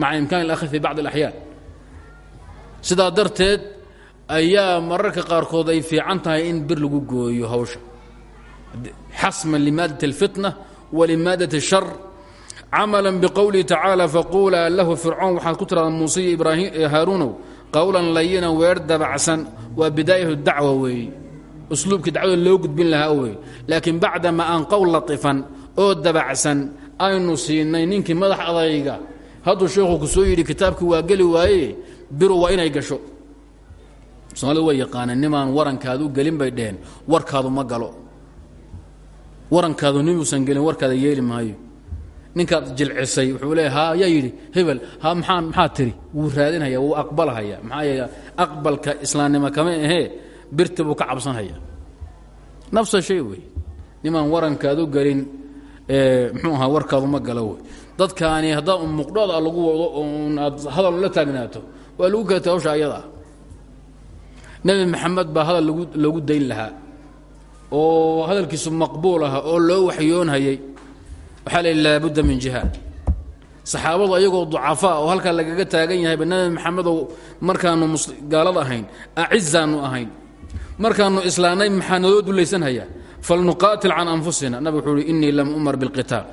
maca imkaan اlakhi fi bacd اlaxyaan sidaa darteed ayaa mararka qaarkood ay fiican tahay in bir lagu gooyo hawsha xasman limaadaة اlfitna walimaadaة الshar camala bqowlihi tacaala faquulaa lahu fircoon waxaad ku tiraada muuse iyo ibraahim haaruunow qowlan layinan weer dabacsan waa bidaayatu dacwa weeye usluubkii dacwada loo gudbin lahaa weeye laakiin bacdama aan qowl latifan oo dabacsan aynu siinay ninkii madax adayga hadduu sheekhu ku soo yidhi kitaabkii waa geli waaye biru waa inay gasho. Soomaalida way yaqaaneen nimaan warankaadu gelin bay dheheen warkaadu ma galo. Warankaadu nimuusan gelin warkaada yeeli maayo. Ninkaad jilcisay wuxuu leeya ha yaa yidhi hebel ha maxaa maxaa tiri? Wuu raadinhaya wuu aqbalhaya maxaa yeele aqbalka islaamnimo kama ahee birti buu ka cabsanhaya nafsa shay wey. Nimaan warankaadu gelin muxuu ahaa warkaadu ma galo wey. Dadkaani haddaa un muqdhooda lagu wado oon aad hadal la taagnaato waa lagu ta hawsha ayada. Ah nebi maxamed baa hadal lagu loogu dayn lahaa oo hadalkiisu maqbuul aha oo loo waxyoonhayay. Waxaa la yidhi laabudda min jihaad saxaabadu ayagoo ducafaa oo halkaa lagaga taagan yahayba nabi maxamedow markaanu gaalad ahayn acizaanu ahayn markaanu islaanay maxaa naloo dulaysanhayaa falnuqaatil can anfusina. Nabig wuxuu uhi innii lam umar bilqitaal.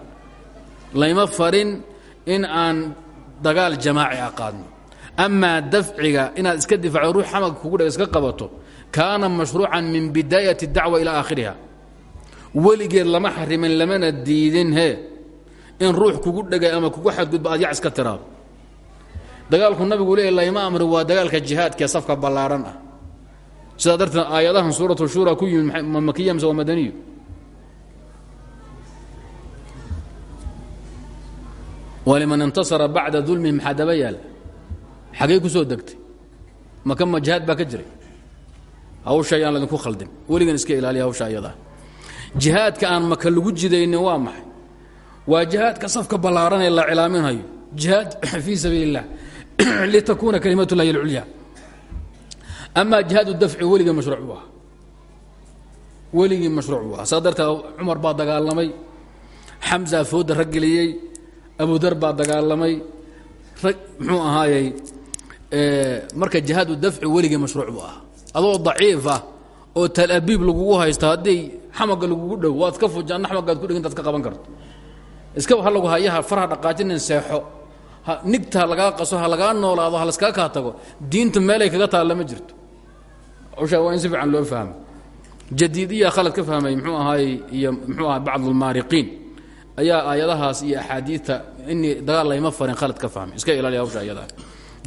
Layma farin in aan dagaal jamaaci a qaadno. Amaa dafciga inaad iska difacdo ruux xamag kugu dheg iska qabato kaana mashruucan min bidaayati dacwa ilaa aakhiriha. Weligeed lama xarimin lamana diidin he. In ruux kugu dhegay ama kugu xadgudba aad yac iska tiraado. Dagaalku nabigu leeya layma amri waa dagaalka jihaadkaee safka ballaadhan ah sidaa darteed aayadahan suuratu shura ku yimid ma makiya mise waa waliman intasara bacda dulmihi maxaa daba ku soo degtay. Maka ma jihaad baa ka jiray. Hawsha ayaan ladinku khaldin. Weligan iska ilaaliya hawsha ayadaa jihaadka aan maka lagu jidaynin waa maxay? Waa jihaadka safka ballaaran ee la cilaaminayo jihaad (coughs) fii sabiili اllah (coughs) litakuuna kalimat llahi اlculya ama jihaad dafci weligii mashruuc buu ahaa weligii mashruuc buu ahaa saa darteed cumar baa dagaalamay xamza fooda rag geliyey abudar baa dagaalamay rag muxuu ahaayey marka jihaad dafci weligii mashruuc buu ahaa adoo daciif ah oo talabiib lagugu haysto haddii xamaga lagugu dhow waad ka fujaan xamagaad ku dhig intaad ka qaban karto iska ha lagu hayaha farha dhaqaajinin seexo nigta ha lagaa qaso ha lagaa noolaado ha laskaga kaa tago diintu meelay kaga taalla ma jirto hawshaa waa in si fiican loo fahmo. Jadiidiya khalad ka fahmay muxuu ahaay iyo muxuu ahaa bacd almaariqiin ayaa aayadahaas iyo axaadiidta inii dagaal layma farin khalad ka fahmay. Iska ilaaliya hawsha ayadaa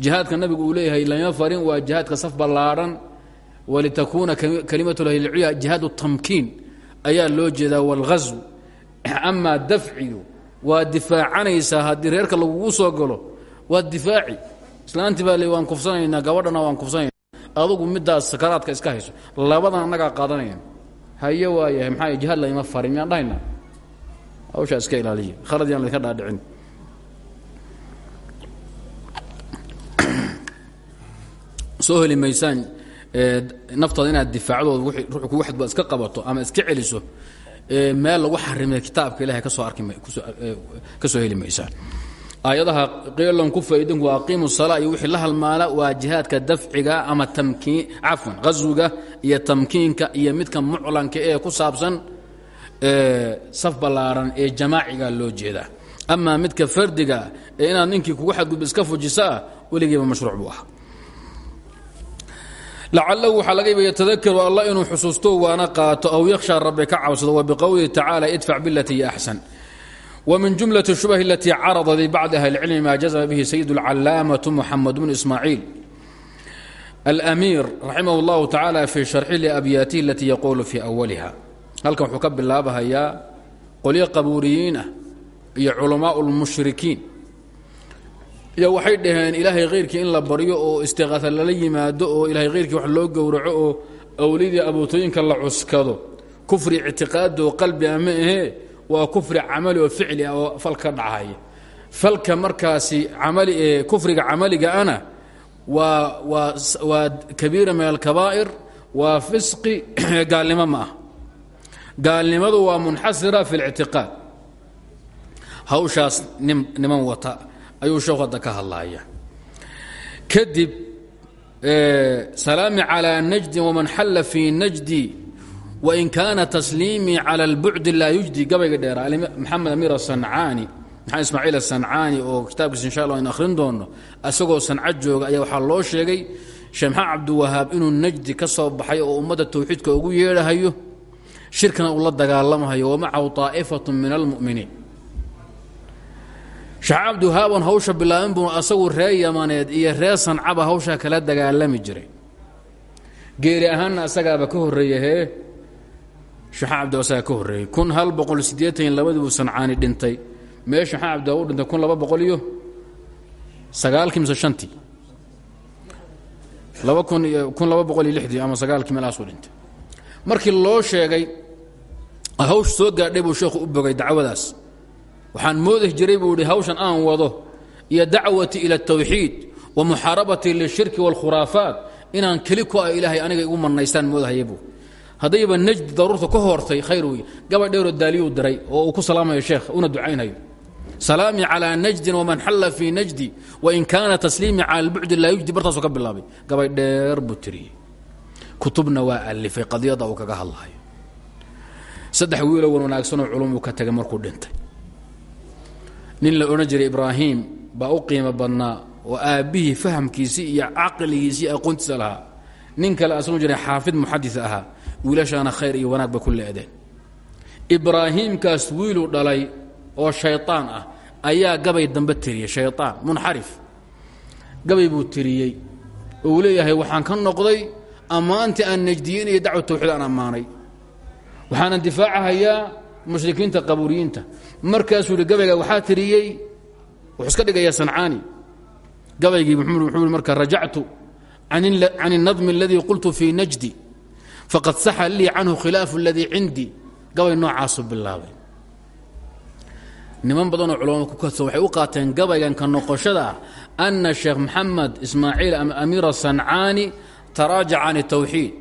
jihaadka nabigu uu leeyahay layma farin waa jihaadka saf ballaadhan walitakuuna kalimat lahi lculya jihaad tamkiin ayaa loo jeedaa wاlghazw amaa dafcigu waa difaacanaysaa haddii reerka lagugu soo galo waa difaaci. Islaantii baa le waan kufsanaynaa gabadhana waan kufsanayna adugu midaas sakaraadka iska hayso labadan annagaa qaadanayna haye waayahay maxaa jihaad layma farin miyaan dhahayna. Hawshaa iska ilaaliya khalad yaan laydinka dhaadhicin. Soo heli maysaan naftaada inaad difaacdood ruux kugu xadgud iska qabato ama iska celiso meel lagu xarimay kitaabka ilahay ka soo arki ka soo heli maysaan aayadaha qeelan ku faa'iidinku waa aqiimu salaa iyo wixii la halmaala waa jihaadka dafciga ama tamkiin cafwan ghaswiga iyo tamkiinka iyo midka muclanka ee ku saabsan saf ballaaran ee jamaaciga loo jeedaa. Amaa midka fardiga ee inaad ninkii kugu xadgudba iska fujisaa weligiiba mashruuc buu ahaa. Lacalahu waxaa laga yaba yatadakaru allah inuu xusuusto waana qaato aw yakhsha rabbi ka wa biqowlihi tacaala idfac bilati hiya axsan ومن جملة الشبه التي عرض لبعض أهل العلم ما جزم به سيد العلامة محمد بن إسماعيل الأمير رحمه الله تعالى في شرح لأبياته التي يقول في أولها هل كان حكب الله بها يا قل يا قبوريين يا علماء المشركين يا waxay dhaheen ilaahay qeyrkii in la baryo oo istiqaasa lala yimaado oo ilaahay qeyrkii wax loo gowraco oo awlidii abuutooyinka la cuskado kufri ictiqaadi oo qalbi ama ahee waa kufri camali oo ficli ah oo fal ka dhacaya falka markaasi amali ee kufriga camaliga ana waa waa waa kabiira min alkabaa'ir waa fisqi (clears throat) gaalnimo ma ah gaalnimadu waa munxasira fi اlاctiqaad hawshaas niman wata ayuu sheekhu hadda ka hadlaya kadib salaami calى najdi wman xalla fii najdi wain kaana tasliimii cala اlbucdi laa yujdi gabayga dheeraa maxamed amir asancaani maxamed ismaaciil asancaani oo kitaabkiisa insha allah aynu akhrin doonno asagoo sanca jooga ayaa waxaa loo sheegay sheemaxaa cabdiwahaab inuu najdi ka soo baxay oo ummadda tawxiidka ugu yeedhahayo shirkana uu la dagaalamahayo wamacahu طaa'ifatu min almu'miniin sheexa cabdiwahaaboon hawsha bilaabin buu asagu ree yamaneed iyo ree sancaba hawsha kala dagaalami jiray geeri ahaanna asagaaba ka hee sheekh cabdi asagaa ka horreeyey kun hal boqol siddeetan iyo labadii buu sancaani dhintay. Mee sheekh cabdi u dhintay kun laba boqol iyo sagaalkii mise shantii? Laba kun kun laba boqol iyo lixdii ama sagaalkii meelahaasuu dhintay. Markii loo sheegay hawsh soo gaadhay buu sheekhu u bogay dacwadaas. Waxaan moodi jiray buu ihi hawshan aan wado iyo dacwati ila اtawxiid wa muxaarabati lishirki wاlkhuraafaat inaan keli ku ah ilaahay aniga igu manaystaan moodahaya buu haddayba najdi daruurta ka hortay khayr wey gabadh dheeroo daaliyuu diray oo ku salaamayo sheekh una ducaynhayo salaamii calىa najdin waman xalla fii najdi wain kaana tasliimii cala lbucdi laa yujdi bartaasuu ka bilaabay. Gabay dheer buu kutubna waa alifay qadiyadda uu kaga hadlahayo saddex wiiloo wan wanaagsanoo culumuu ka tagay markuu dhintay. Nin la odhan jiray ibraahim baa u qiimo badnaa oo aabbihii fahamkiisii iyo caqligiisii aqoontiisa lahaa. Nin kale asagoo jiray xaafid muxadis ahaa wiilashaana khayr iyo wanaag ba ku leedeen ibraahiimkaas wiiluu dhalay oo shayطaan ah ayaa gabay dambe tiriyey shayطaan munxarif gabay buu tiriyey oo uu leeyahay waxaan ka noqday ammaantii aan najdiyin iyo dacwa tawxiid aan ammaanay waxaanan difaacahayaa mushrikiinta qabuuriyiinta markaasuu yihi gabayga waxaa tiriyey wuxuu iska dhigayaa sancaani gabaygii wuxuu marka rajactu can الnadmi اladii qultu fii najdi faqad saxa lii canhu khilaafu اladii cindii gabay noocaasuu bilaabay niman badanoo culamada ku kadso waxay u qaateen gabaygan ka noqoshada ah ana sheekh maxamed ismaaciil amiir asancaani taraajaca can الtawxiid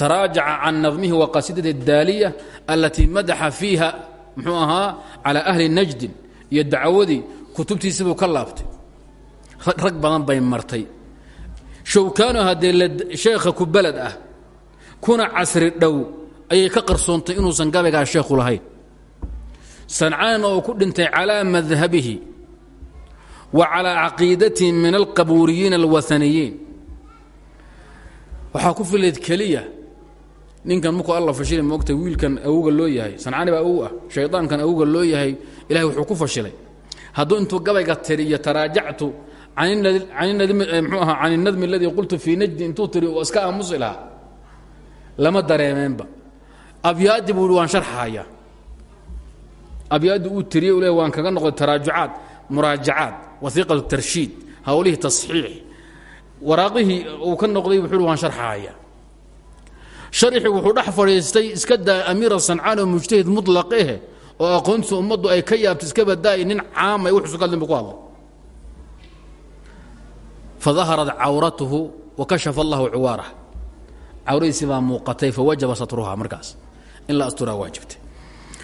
taraajaca can nadmihi wa qasidati اdaaliya alatii madaxa fiiha muxuu ahaa calى ahli najdin iyo dacwadii kutubtiisibuu ka laabtay rag badan bay martay showkaano haddee sheekha ku beled ah kuna casri dhow ayay ka qarsoontay inuusan gabaygaa sheekhu lahayn sancaanna oo ku dhintay calaa madhabihi wa calaa caqiidatihi min alqabuuriyiina alwaaniyiin waxaa ku filayd keliya ninkan markuu alla fashilay moogta wiilkan awowga loo yahay. Sancaani baa awow ah shaydaankan awowga loo yahay ilahay wuxuu ku fashilay. Hadduu intuu gabayga tiriyo taraajactu mxuu ahaa can inadmi aladii qultu fii najdi intuu tiri lama dareemeenba. Abyaadi buu waan sharxahayaa abyaaddi uu tiriyey u waan kaga noqday taraajucaad muraajacaad waiiqatu tarshiid hawlihii tasxiix. Waraaqihii uu ka noqday wuxuu waan sharxahayaa sharxii wuxuu dhex fadhiistay iska daa amiira sancaan oo mujtahid muطlaq eh oo aqoontiisa ummaddu ay ka yaabto iska badaa'i nin caamay wuxuusu ka hadlin bu ku hadlay. Fadaharat cawratuhu wakashafa allahu cuwaarah cawradiisii baa muuqatay fawajaba satruhaa markaas in la asturaa waajibtay.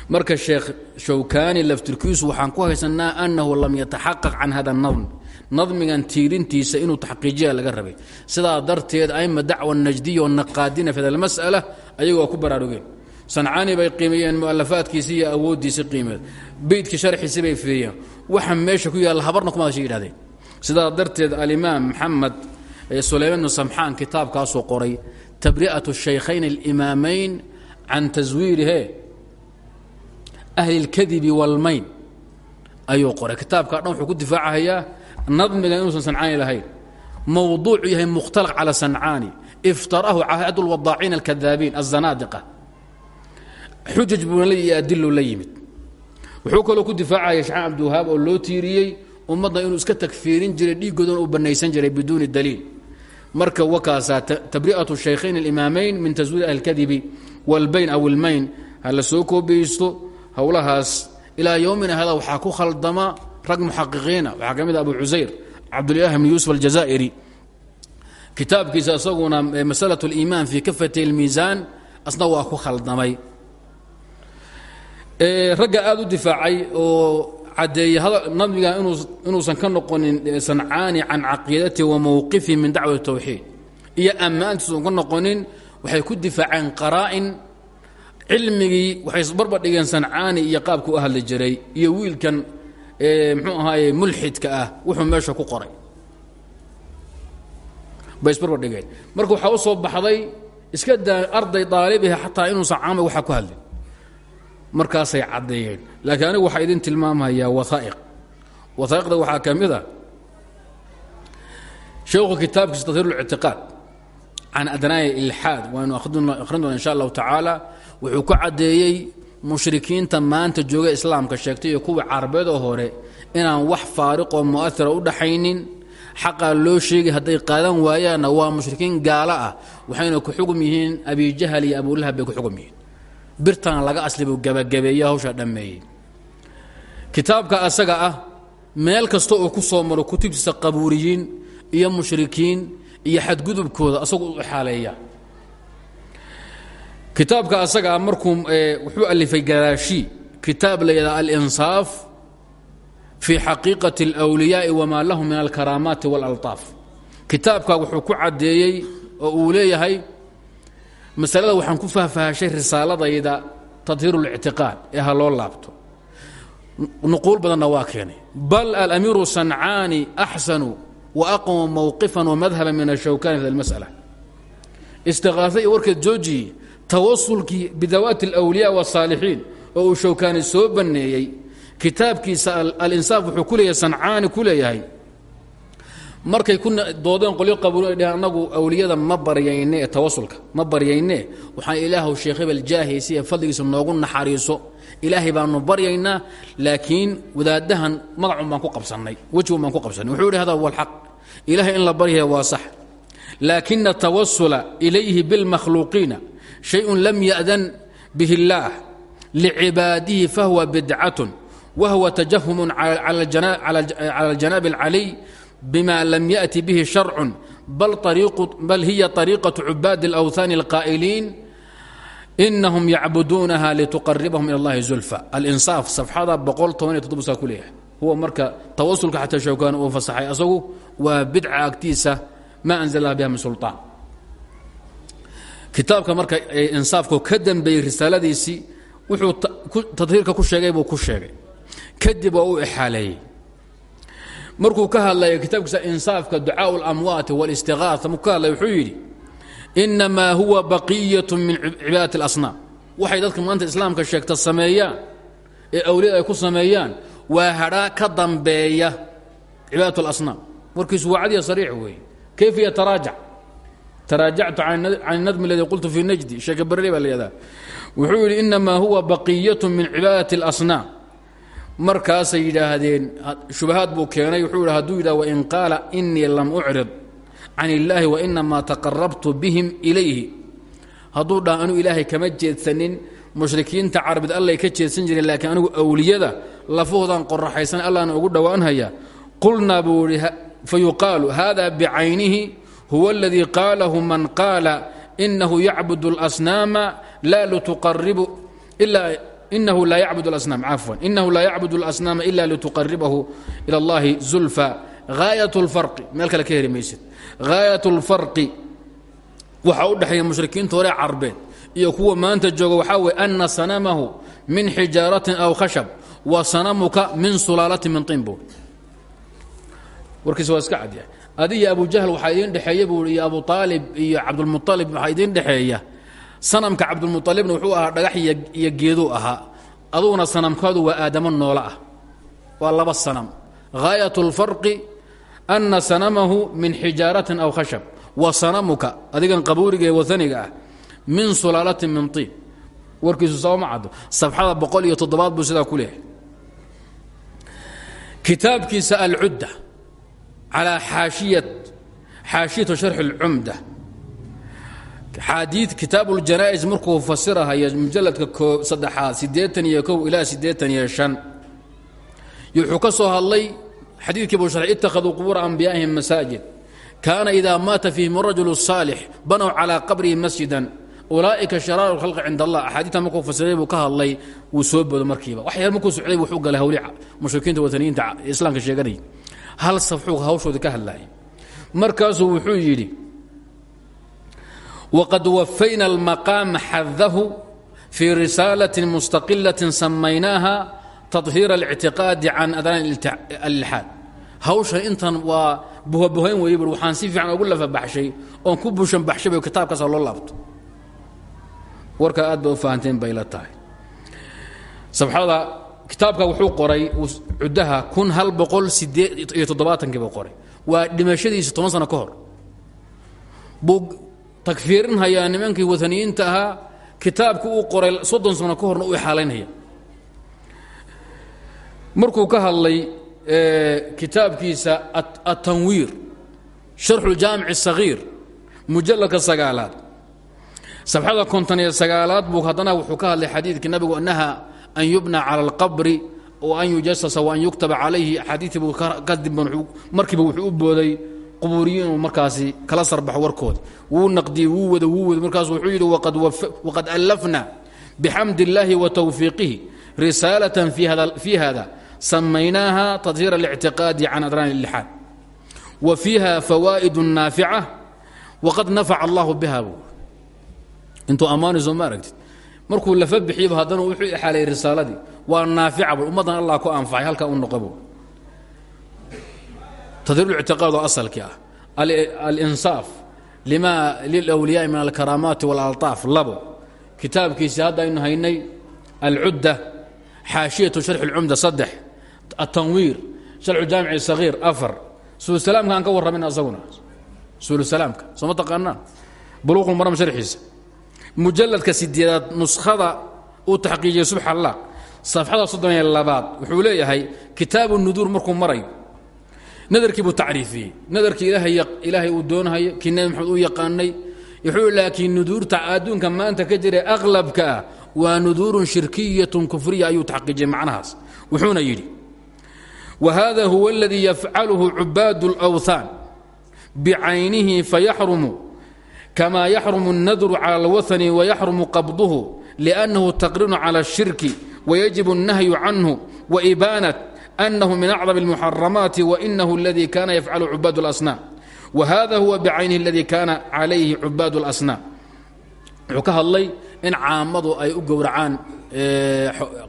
Marka sheekh shawkaani laftirkiisu waxaan ku haysanaa annahu lam yataxaqaq can hada nadm. Nadmigan tiirintiisa inuu taxqiijiya laga rabay. Sidaa darteed aima dacwa najdiya oo naqaadina fi hada mas'ala ayagoo ku baraarugeen. Sancaani bay qiimeeyeen mualafaadkiisi iyo awooddiisi qiimeed. Beydkii sharxiisi bay fiiriyeen waxa meesha ku yaalla habarna kuma hadasha yidhahdeen sidaa darteed alimaam maxamed sulayman bnu samxaan kitaabkaasuu qoray tabri'at shaykhayn alimaamayn can taswiirihe ahli اlkadibi wاlmayn ayuu qoray kitaabkaa dhan wuxuu ku difaacahayaa nadmigan inuusan sancaani lahayn mowduucu yahay mukhtalaq cala sancaani iftarahu cahaad اlwadaaciin alkadaabiin الzanaadiqa xujaj buuna la iyo adilu la yimid wuxuu kaloo ku difaacaya shacaan cabdiwahaab oo loo tiiriyey ummadda inuu iska takfiirin jiray dhiiggoodana uu bannaysan jiray biduuni daliil marka wakaasaa tabri'atu shaykhayn alimaamayn min taswiir ahlkadibi walbayn aw ilmayn ha la soo koobiyeysto howlahaas ilaa yowmina hada waxaa ku khaldama rag muxaqiqiina waxaa ka mid a abu cusayr cabdulilah bn yuusuf aljazaa'iri kitaabkiisa isaguna masalaة اliimaan fii kafati اlmiisaan asna waa ku khaldamay ragga aada u difaacay oo caddeeyey nadmiga inuusan ka noqonin sancaani can caqiidati wa mowqifi min dacwa الtawxiid iyo ammaantiisun ka noqonin waxay ku difaaceen qaraa'in cilmigii waxay isbarbar dhigeen sancaani iyo qaabka u hadli jiray iyo wiilkan mxuu ahaaye mulxidka ah wuxuu meesha ku qoray. Bay isbarbar dhigeen. Marka waxaa u soo baxday iska daa arday daalibihi xataa inuusan caamay waxaa ku hadlin markaasay caddeeyeen laakiin anigu waxaa idin tilmaamayaa waaa'iq waaa'iqda waxaa ka mid a sheekhu kitaabkiisa tadhiir اlictiqaad can adnaaya ilxaad waanu akhrin doona insha allahu tacaala wuxuu ku caddeeyey mushrikiinta maanta jooga islaamka sheegtay iyo kuwii carabeedoo hore inaan wax faariqoo mu'ahira u dhaxaynin xaqaa loo sheegay hadday qaadan waayaanna waa mushrikiin gaalo ah waxayna ku xugum yihiin abijahal iyo abulahab bay ku xugum yihiin birtan laga asli buu gabagabeeye hawshaa dhammeeyey kitaabka asaga ah meel kasta oo ku soo maro kutubtiisa qabuuriyiin iyo mushrikiin iyo xadgudubkooda asagu u xaaleeya kitaabka asaga ah markuu wuxuu alifay garaashi kitaab la yidhaha alinsaaf fii xaqiiqati اlwliyaaءi wamaa lahum min alkaraamaati wاlalطaaf kitaabka wuxuu ku caddeeyey oo uu leeyahay masalada waxaan ku fahfahashay risaaladayda tadhiir اlictiqaad ee ha loo laabto nuquul badanna waa keenay bal alamiiru sancaani axsanu waaqwmu mowqifan wamadhaban min ashawkani fi اlmasأla istiqaaha iyo warkeed joojiye tawasulkii bidawaati اlأwliyaa wالsaalixiin oo uu shawkaani soo banneeyey kitaabkiisa alinsaaf wuxuu ku leeyahay sancaani ku leeyahay markay ku doodeen qolyo qabuul ay dheheen annagu awliyada ma baryayne ee tawasulka ma baryayne. Waxaan ilaahu sheekh hebel jaahaysi ee fadligiisa noogu naxariiso. Ilaahay baanu baryaynaa laakiin wadaadahan magacun baan ku qabsannay wejigun baan ku qabsannay. Wuxuu yidhi hada huwa alxaq. Ilaahay in la baryaya waa sax. Laakina atawasula ilayhi bilmakhluuqiina shayun lam ya'dan bihi اllaah licibaadihi fahuwa bidcatun wahwa tajahumun cala aljanaabi alcaliy bma lam yأti bihi sharcu bal hiya طariiqaة cubaadi اlأwhaani اlqaa'iliin inahum yacbuduunaha lituqaribahum ilى اllahi zulfa alinsaaf safxada saa ku leeyahay huwa marka tawasulka xataa shawkaan uu fasaxay asagu waa bidca agtiisa ma anzl lah biha min sulطaan kitaabka marka insaafku ka dambeeyey risaaladiisii wuxuu tadhiirka ku sheegay buu ku sheegay kadib waa u exaaleeyey markuu ka hadlaya kitaabkiisa insaafka ducaaء اlamwaati wاlistiغaaثa markuu ka hadlaya wuxuu yidhi inamaa huwa baqiyaة min cibaadaة اlasnaam waxay dadka maanta islaamka sheegta sameeyaan ee awliyada ay ku sameeyaan waa hadhaa ka dambeeya cibaadaة اlasnaam warkiisu waa cadiya sariix weeye kayfa yataraajac taraajactu can nadmi اladii qultu fi najdi sheeke barre baa la yihahdaa wuxuu yidhi inamaa huwa baqiyaة min cibaadaة اlasnaam markaasay yidhaahdeen shubahaad buu keenay wuxuu yidhi haduu yidhah wain qaala inii lam ucrid can illaahi wainamaa taqarabtu bihim ilayhi. Hadduu dhaha anigu ilaahay kama jeedsanin mushrikiinta carabid allay ka jeedsan jireen laakiin anigu awliyada lafahoodaan qoraxaysan allahna ugu dhowaanhaya qulnaa buu ihi fayuqaalu hada bicaynihi huwa aladii qaalahu man qaala inahu yacbud اlasnaama laa lituqaribu ila inahu laa yacbud اlasnaam cafwan inahu laa yacbud اlasnaama ila lituqaribahu ilى اllahi zulfa gaayaة اlfarqi meel kale ka heri maysid gaayaة اlfarqi waxaa u dhexeeya mushrikiinta hore carbeed iyo kuwa maanta jooga waxaa weye ana sanamahu min xijaaratin aw khashab wa sanamuka min sulaalati min tinbu warkiisa waa iska cadyahay adiyo abu jahl waxaa idiin dhexeeya buu iyo abu aalib iyo cabdulmualib waxaa idiin dhexeeya sanamka cabdulmualibna wuxuu ahaa dhagax iyo geeduu ahaa. Aduguna sanamkaadu waa aadamo noolo ah. Waa laba sanam. Ghaayat اlfarqi ana sanamahu min xijaaratin aw khashab. Wa sanamuka adigan qabuurige wataniga ah, min sulaalatin min iib warkiisu sabama caddo. Sabxada boqol iyo toddobaad buu sidaa ku leehay kitaabkiisa alcudda calaa xaashiyat xaashiyatu sharxi xaadii kitaab اljanaa-is markuu fasirahayo mujaladka saddexaad siddeetan iyo kow ilaa siddeetan iyo shan wuxuu ka soo hadlay xadiidkii buu sharxay ittakhaduu qubuura anbiyaa'ihim masaajid kaana idaa maata fiihim arajulu الsaalix banow calىa qabrihi masjidan ulaa'ika sharaaru khalqi cind allah axaadiita markuu fasiray buu ka hadlay wuu soo boodo markiiba wax yar markuu socday wuxuu galay hawli mushrikiinta wataniyiinta islaamka sheeganayay hal safxuu hawshoodii ka hadlayay markaasuu wuxuu yidhi waqad wafayna almaqaama xadahu fii risaalatin mustaqilatin samaynaaha tadhiir اlictiqaadi can adaan alilxaad hawshan intan waa buhabuhayn weeye bur waxaan si fiican ugu lafa baxshay oon ku bushan baxshay bay kitaabkaasa loo laabto warkaa aad ba u fahanteen bay la tahay sabxada kitaabka wuxuu qoray cuddaha kun hal boqol sideed iyo toddobaatankiiba qoray waa dhimashadiisa toban sano ka hor takfiirinhayaa nimankii wataniyiinta ahaa kitaabkii uu qoray soddon sano ka horna u xaalaynaya. Markuu ka hadlay kitaabkiisa atanwiir sharxuljaamic اsagiir mujalladka sagaalaad. Sabxada konton iyo sagaalaad buu haddana wuxuu ka hadlay xadiidkii nabigu naha an yubna cala اlqabri wa an yujasasa wa an yuktaba calayhi. Xadiidii buu kadibban markiiba wuxuu u booday qubuuriyiin markaasi kala sarbaxo warkooda wuu naqdiyey wuu wado wuu wado markaasu wuxuu yidhi waqad allafna bixamd illaahi wa tawfiiqihi risaalatan fii hada samaynaaha tadhiir alictiqaadi can adraani illixaad wa fiiha fawaa'idun naafica. Waqad nafaca allahu biha buu. Intuu ammaanayso markuu lafa bixiyaba haddana wuxuu ixaaleeyey risaaladii waa naaficabu ummaddan allah ku anfacay halkaa u noqobu tadriirictiqaad oo asalkii ah alinsaaf limaa lilwliyaai min alkaraamaati waalalaaf labo kitaabkiisii hadda aynu haynay alcudda xaashiyatu sharxi اlcumda saddex atanwiir sharxu jaamici sahiir afar suulusalaamka aan ka warramin asaguna suulusalaamka sooma taqaanaan buluuqul maram sharxiisa mujalladka sideedaad nuskhada uu taxqiijiyey subxa allah safxada soddon iyo labaad wuxuu leeyahay kitaabu nuduur markuu marayo nadarkii buu tacriifiyey nadarkii ilaahay uu doonahayo kii nebi maxamed uu yaqaanay wuxuu laakiin nuduurta adduunka maanta ka jira aqlabka ah waa nuduurun shirkiyatun kufriya ayuu taxqiijiyey macnahaas wuxuuna yidhi wa hada huwa aladii yafcaluhu cubaadu اlأwthaan bicaynihi fayaxrumu kama yaxrumu الnadru cala اlwathani wayaxrumu qabduhu liأnnahu taqrinu cala الshirki wayajib الnahyu canhu waibaanat أنه من أعظم المحرمات وإنه الذي كان يفعل عباد الأصنام وهذا هو بعينه الذي كان عليه عباد الأصنام wuxuu ka hadlay in caamadu ay u gowracaan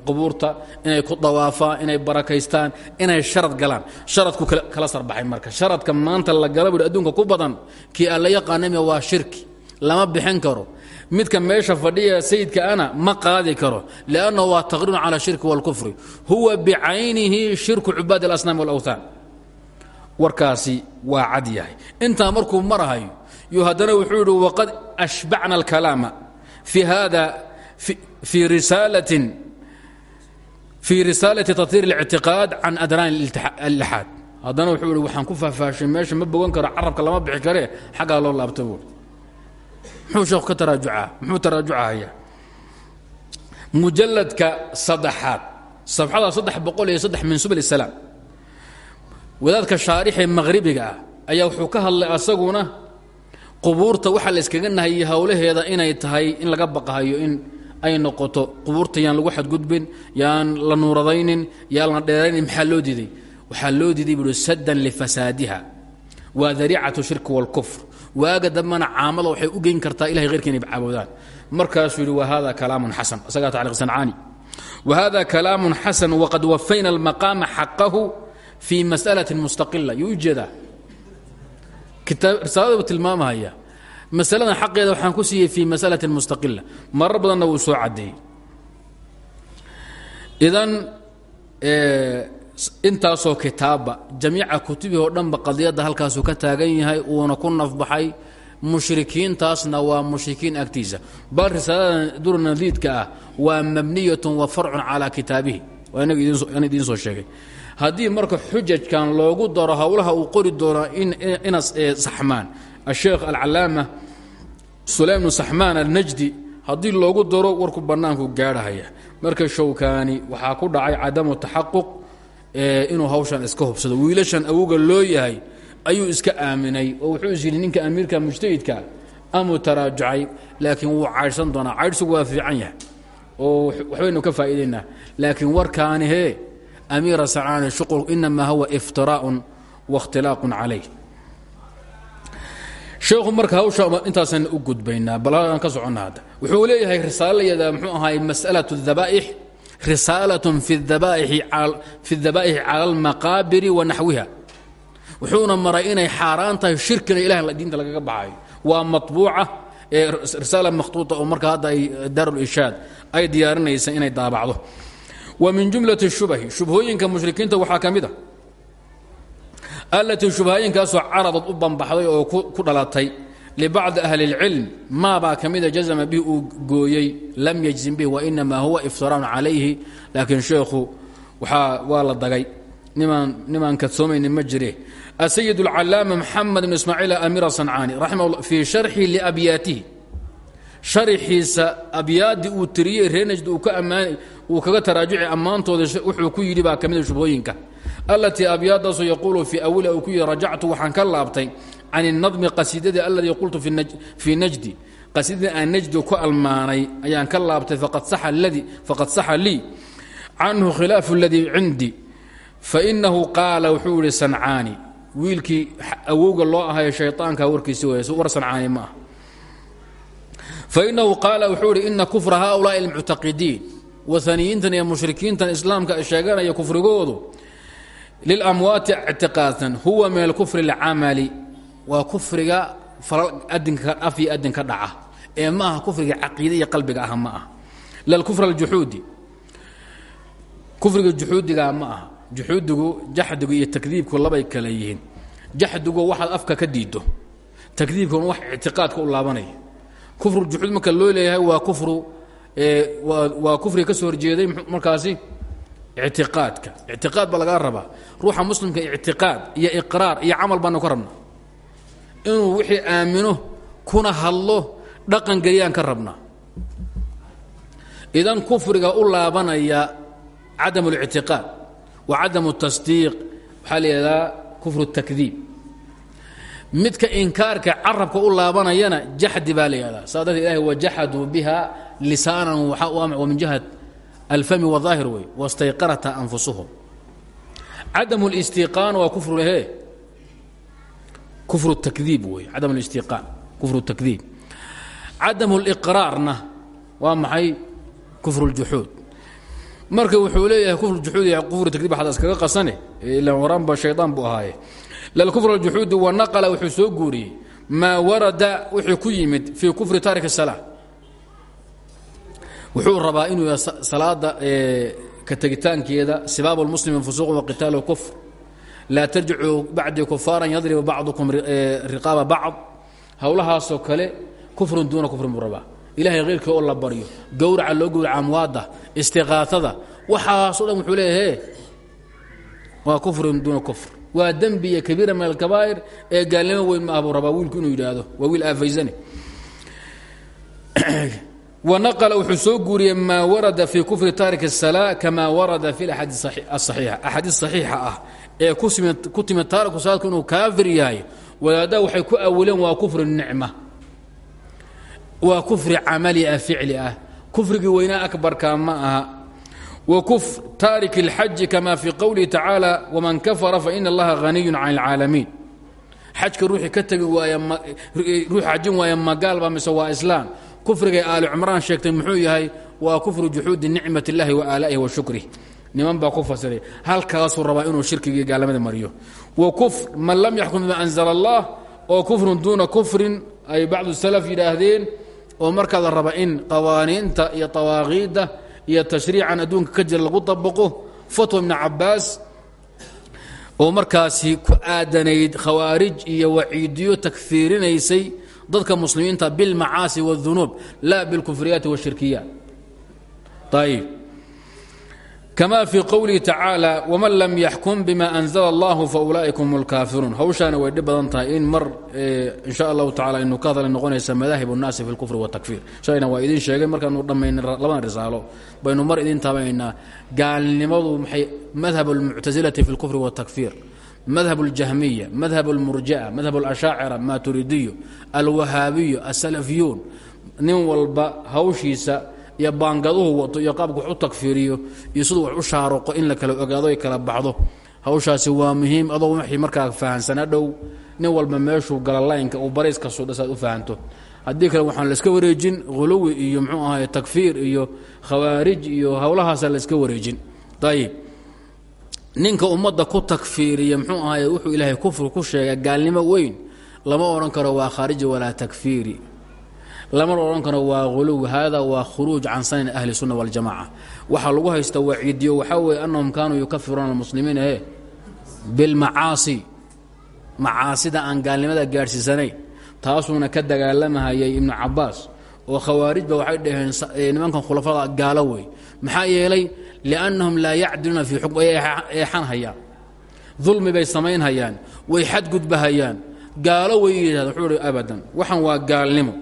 qubuurta inay ku dawaafaan inay barakaystaan inay sharad galaan sharadku kala sarbaxay marka sharadka maanta la gala buhi adduunka ku badan kii aan la yaqaanami waa shirki lama bixin karo midka meesha fadhiya sayidka ana ma qaadi karo liannahu waa taqriirun cala shirki wاlkufri huwa bicaynihi shirku cubaad اlasnaam wاlawthaan warkaasi waa cad yahay intaa markuu marahayo yo haddana wuxuu yidhi waqad ashbacna اlkalaama fi hada fii risaalatin fii risaalati taطhiir اlictiqaad can adraan alilxaad haddana wuxuu yihi waxaan ku faahfaashay meesha ma bogan karo carabka lama bixi karee xaggaa loo laabta buuri muxuu sheekhu ka taraajucaa? Muxuu taraajucahaya? Mujalladka saddexaad safxada saddex min subl salaam. Wadaadka shaarixee maghribiga ah ayaa wuxuu ka hadlay asaguna qubuurta waxaa la iskaga nahayey howlaheeda inay tahay in laga baqahayo in ay noqoto qubuurta yaan lagu xadgudbin yaan la nuuradaynin yaan la dheeraynin maxaa loo diiday? Waxaa loo diiday buui saddan lifasaadiha waa dariicatu shirki wاlkufr waaga dambana caamada waxay u geyn kartaa ilahay khayrka inay caabudaan markaasuu yidhi wahada kalaamun xasan. Isagaa tacliq sancaani wahada kalaamun xasan waqad wafayna almaqaama xaqahu fii mas'alatin mustaqila yuu u jeedaa. Risaalada buu tilmaamahaya masaladan xaqeeda waxaan ku siiyey fii masalatin mustaqila marar badanna wuu soo caddeeyey idan intaasoo kitaabba jamiica kutubihi oo dhanba qadiyadda halkaasuu ka taagan yahay uuna ku nafbaxay mushrikiintaasna waa mushrikiin agtiisa. Bal risaalada duranadiidka ah waa mabniyatun wa farcun calaa kitaabihi. Waa inaan idiin soo sheegay. Haddii marka xujajkan loogu daro howlaha uu qori doono ina saxmaan asheekh alcalaama sulaym bnu saxmaan alnajdi haddii loogu daro warku bannaanku gaadhahaya. Marka showkaani waxaa ku dhacay cadamu taxaquq inuu hawshan iska hubsado. Wiilashan awoga loo yahay ayuu iska aaminay oo wuxuu is ninka amiirka mujtahidka amuu taraajucay laakiin wuu caydhsan doonaa. Caydhsigu waa fiican yahay oo waxbaynu ka faa'idaynaa laakiin warkaani hee amiira sanaani shuqul inamaa huwa iftiraa'un waikhtilaaqun calayh. Sheekhu marka hawsha intaasaan u gudbaynaa. Bal ka soconna wuxuu leeyahay risaalo muxuu ahaay mas'alatu dabaa'ix risaalatn fi dabaa'ixi cala almaqaabiri wa naxwiha. Wuxuuna maray inay xaaraan tahay shirkina ilahan diinta lagaga baxayo. Waa matbuuca ee risaala makhtuuta oo marka hadda ay eh, daarulishaad ay diyaarinaysa inay daabacdo. Wa min jumlati shubahi shubhooyinka mushrikiinta waxaa ka mid ah. a allatii shubhooyinkaasoo caradad u banbaxday oo ku dhalatay libacdi ahli اlcilm maabaa ka mida jazma bihi uu gooyey lam yajzim bihi wainamaa huwa iftiraun calayhi laakiin sheekhu waa la dagay nimaan kadsoomaynin ma jire asayid اlcalaama maxamed bn ismaaciil amira sancaani raximah fii sharxi liabyaatihi sharxiisa abyaaddii uu tiriyey reenajd uu kaga taraajuci ammaantooda wuxuu ku yidhi baa ka mida shubhooyinka alatii abyaadaasoo yaquulu fii awila uu ku yidhi rajactu waxaan ka laabtay can الnadmi qasiidadii aladii qultu fii najdi qasiidadii aan najdi ku almaanay ayaan ka laabtay faqad saxa lii canhu khilaafu اladii cindi fainahu qaala wuxuu yihi sancaani wiilkii awowga loo ahayo shayطaanka warkiisi way war sancaani ma ah fainahu qaala wuxuu ihi ina kufra haؤulaaءi اlmuctaqidiin waaniyiintan iyo mushrikiintan islaamka sheeganaya kufrigoodu lilamwaati ictiqaadsan huwa min alkufri اlcamali waa kufriga adinka af iyo adin ka dhaca. Ee ma aha kufriga caqiide iyo qalbiga ah ma aha. Lalkufr aljuxuudi. Kufriga juxuudigaa ma aha. Juxuudigu jaxdigu iyo takdiibku labay kale yihiin. Jaxdigu waxaad afka ka diiddo. Takdiibkuna wax ictiqaadka u laabanaya. Kufru juxuud marka loo leeyahay waa kufru waa kufriga ka soo horjeeday markaasi ictiqaadka. Ictiqaad baa lagaa rabaa. Ruuxa muslimka ictiqaad iyo iqraar iyo camal baanu ka rabnaa inuu wixii aamino kuna hadlo dhaqan geliyaan ka rabnaa idan kufriga u laabanaya cadam اlictiqaad wa cadam الtasdiiq waxaa la yidhahdaa kufru الtakdiib midka inkaarka carabka u laabanayana jaxdi baa la yidhahdaa saa darteed ilahi wajaxaduu biha lisaanan wa min jihat alfami wاظaahir wey wastayqarata anfusuhum cadam اlistiqaan waa kufru he kufru takdiib wey cadam اlistiqaan kufru takdiib cadam اliqraarna waa maxay kufru اljuxuud marka wuxuu leeyahay kufr juxuud iyo kufru takdiib xada iskaga qasane ilan waraanba shaydaan buu ahaaye lalkufr aljuxuudi wa naqala wuxuu soo guuriyey maa warada wixii ku yimid fii kufri taarik الsalaa wuxuu rabaa inuu yahay salaada ka tegitaankeeda sibaab اlmuslimi fusuq waqitaalu kufr laa tarjicuu bacdii kufaaran yadribu bacdukum riqaaba bacd. Howlahaasoo kale kufrun duuna kufrin buu rabaa. Ilahay khayrkii oo la baryo gowraca loo gowraca amwaadda istiqaatada waxaasoo dhan wuxuu leeyahe waa kufrun duuna kufr. Waa dembi iyo kabiira min alkabaa'ir ee gaalnimo weyn ma ah buu rabaa wiilku inuu yidhaahdo waa wiil aafaysane (clears throat) wanaqla wuxuu soo guuriyey maa warada fii kufri taarik الsalaa kama warada fi axaadii asaxiixa axaadiis saxiixa ah ee ku timid taariku salaadku inuu kaafir yahay wadaaddaa waxay ku awileen waa kufri nicma waa kufri camali ah ficli ah kufrigii weynaa akbarka ma aha wa kufr taarik اlxaji kama fii qowlihi tacaala wman kafara faina allaha haniyu can اlcaalamiin xajka ruuxii ka tegi waaya ruuxi xajin waaya magaalba mise waa islaam kufrigay aali cumraan sheegtay muxuu yahay waa kufru juxuudi nicmat اllahi wa aalaa'ihi wa shukrih niman baa ku fasiray halkaasuu rabaa inuu shirkigii gaalamada mariyo. Man lam yaxkum bima anzala allah kufrun duuna kufrin ay bacdu salaf yidhaahdeen oo markaa la raba in qawaaniinta iyo tawaaqiidda iyo tashriican adduunka ka lagu dabaqo fatwa ibni cabaas oo markaasi ku aadanayd khawaarij iyo waciidiyo takfiirinaysay dadka muslimiinta bilmacaasi wاdunuub laa bilkufriyaati wاshirkiyaat ayib kama fii qowlihi tacaala wman lam yaxkum bima anzla allahu faulaa'ika hum lkaafiruun hawshaana way dhib badan tahay in mar in sha allahu tacala aynu ka hadla noqonaysa madaahib الnaasi fi اlkufri wاtakfir shalayna waa idin sheegay markaanu dhammayna labadan risaalo baynu mar idin taabaynaa gaalnimadu maxay madhab اlmuctasilati fi اlkufri wاtakfir madhab اljahmiya madhab اlmurja'a madhab اlashaacira maturidiyo alwahaabiyo asalafiyuun nin walba hawshiisa iyo baangaduhu wato iyo qaabka wax u takfiiriyo iyo siduu wax u shaaruqo in la kala ogaado ay kala baxdo. Hawshaasi waa muhiim adoo wixii markaa fahansanaa dhow nin walba meeshuu gala laynka uu barayska sudha saad u fahanto. Haddii kale waxaan layska wareejin huluwi iyo muxuu ahaay takfiir iyo khawaarij iyo howlahaasa layska wareejin. Ayib ninka ummadda ku takfiiriya muxuu ahaay wuxuu ilaahay kufri ku sheegay gaalnimo weyn. Lama odhan karo waa khaariji walaa takfiiri lama odhan karo waa huluwi hada waa khuruuj can sanan ahli sunna waljamaca waxaa lagu haysta waciidiyo waxaa weeye annahum kaanuu yukafiruuna almuslimiina e bilmacaasi macaasida aan gaalnimada gaadhsiisanayn taasuuna ka dagaalamahayay ibnu cabaas oo khawaarijba waxay dhaheen nimankan khulafada gaalo wey maxaa yeelay liannahum laa yacdiluuna fii xukm ay eexan hayaan. Dulmi bay samaynhayaan way xadgudbahayaan gaalo way yidhahda wuxuu abadan waxan waa gaalnimo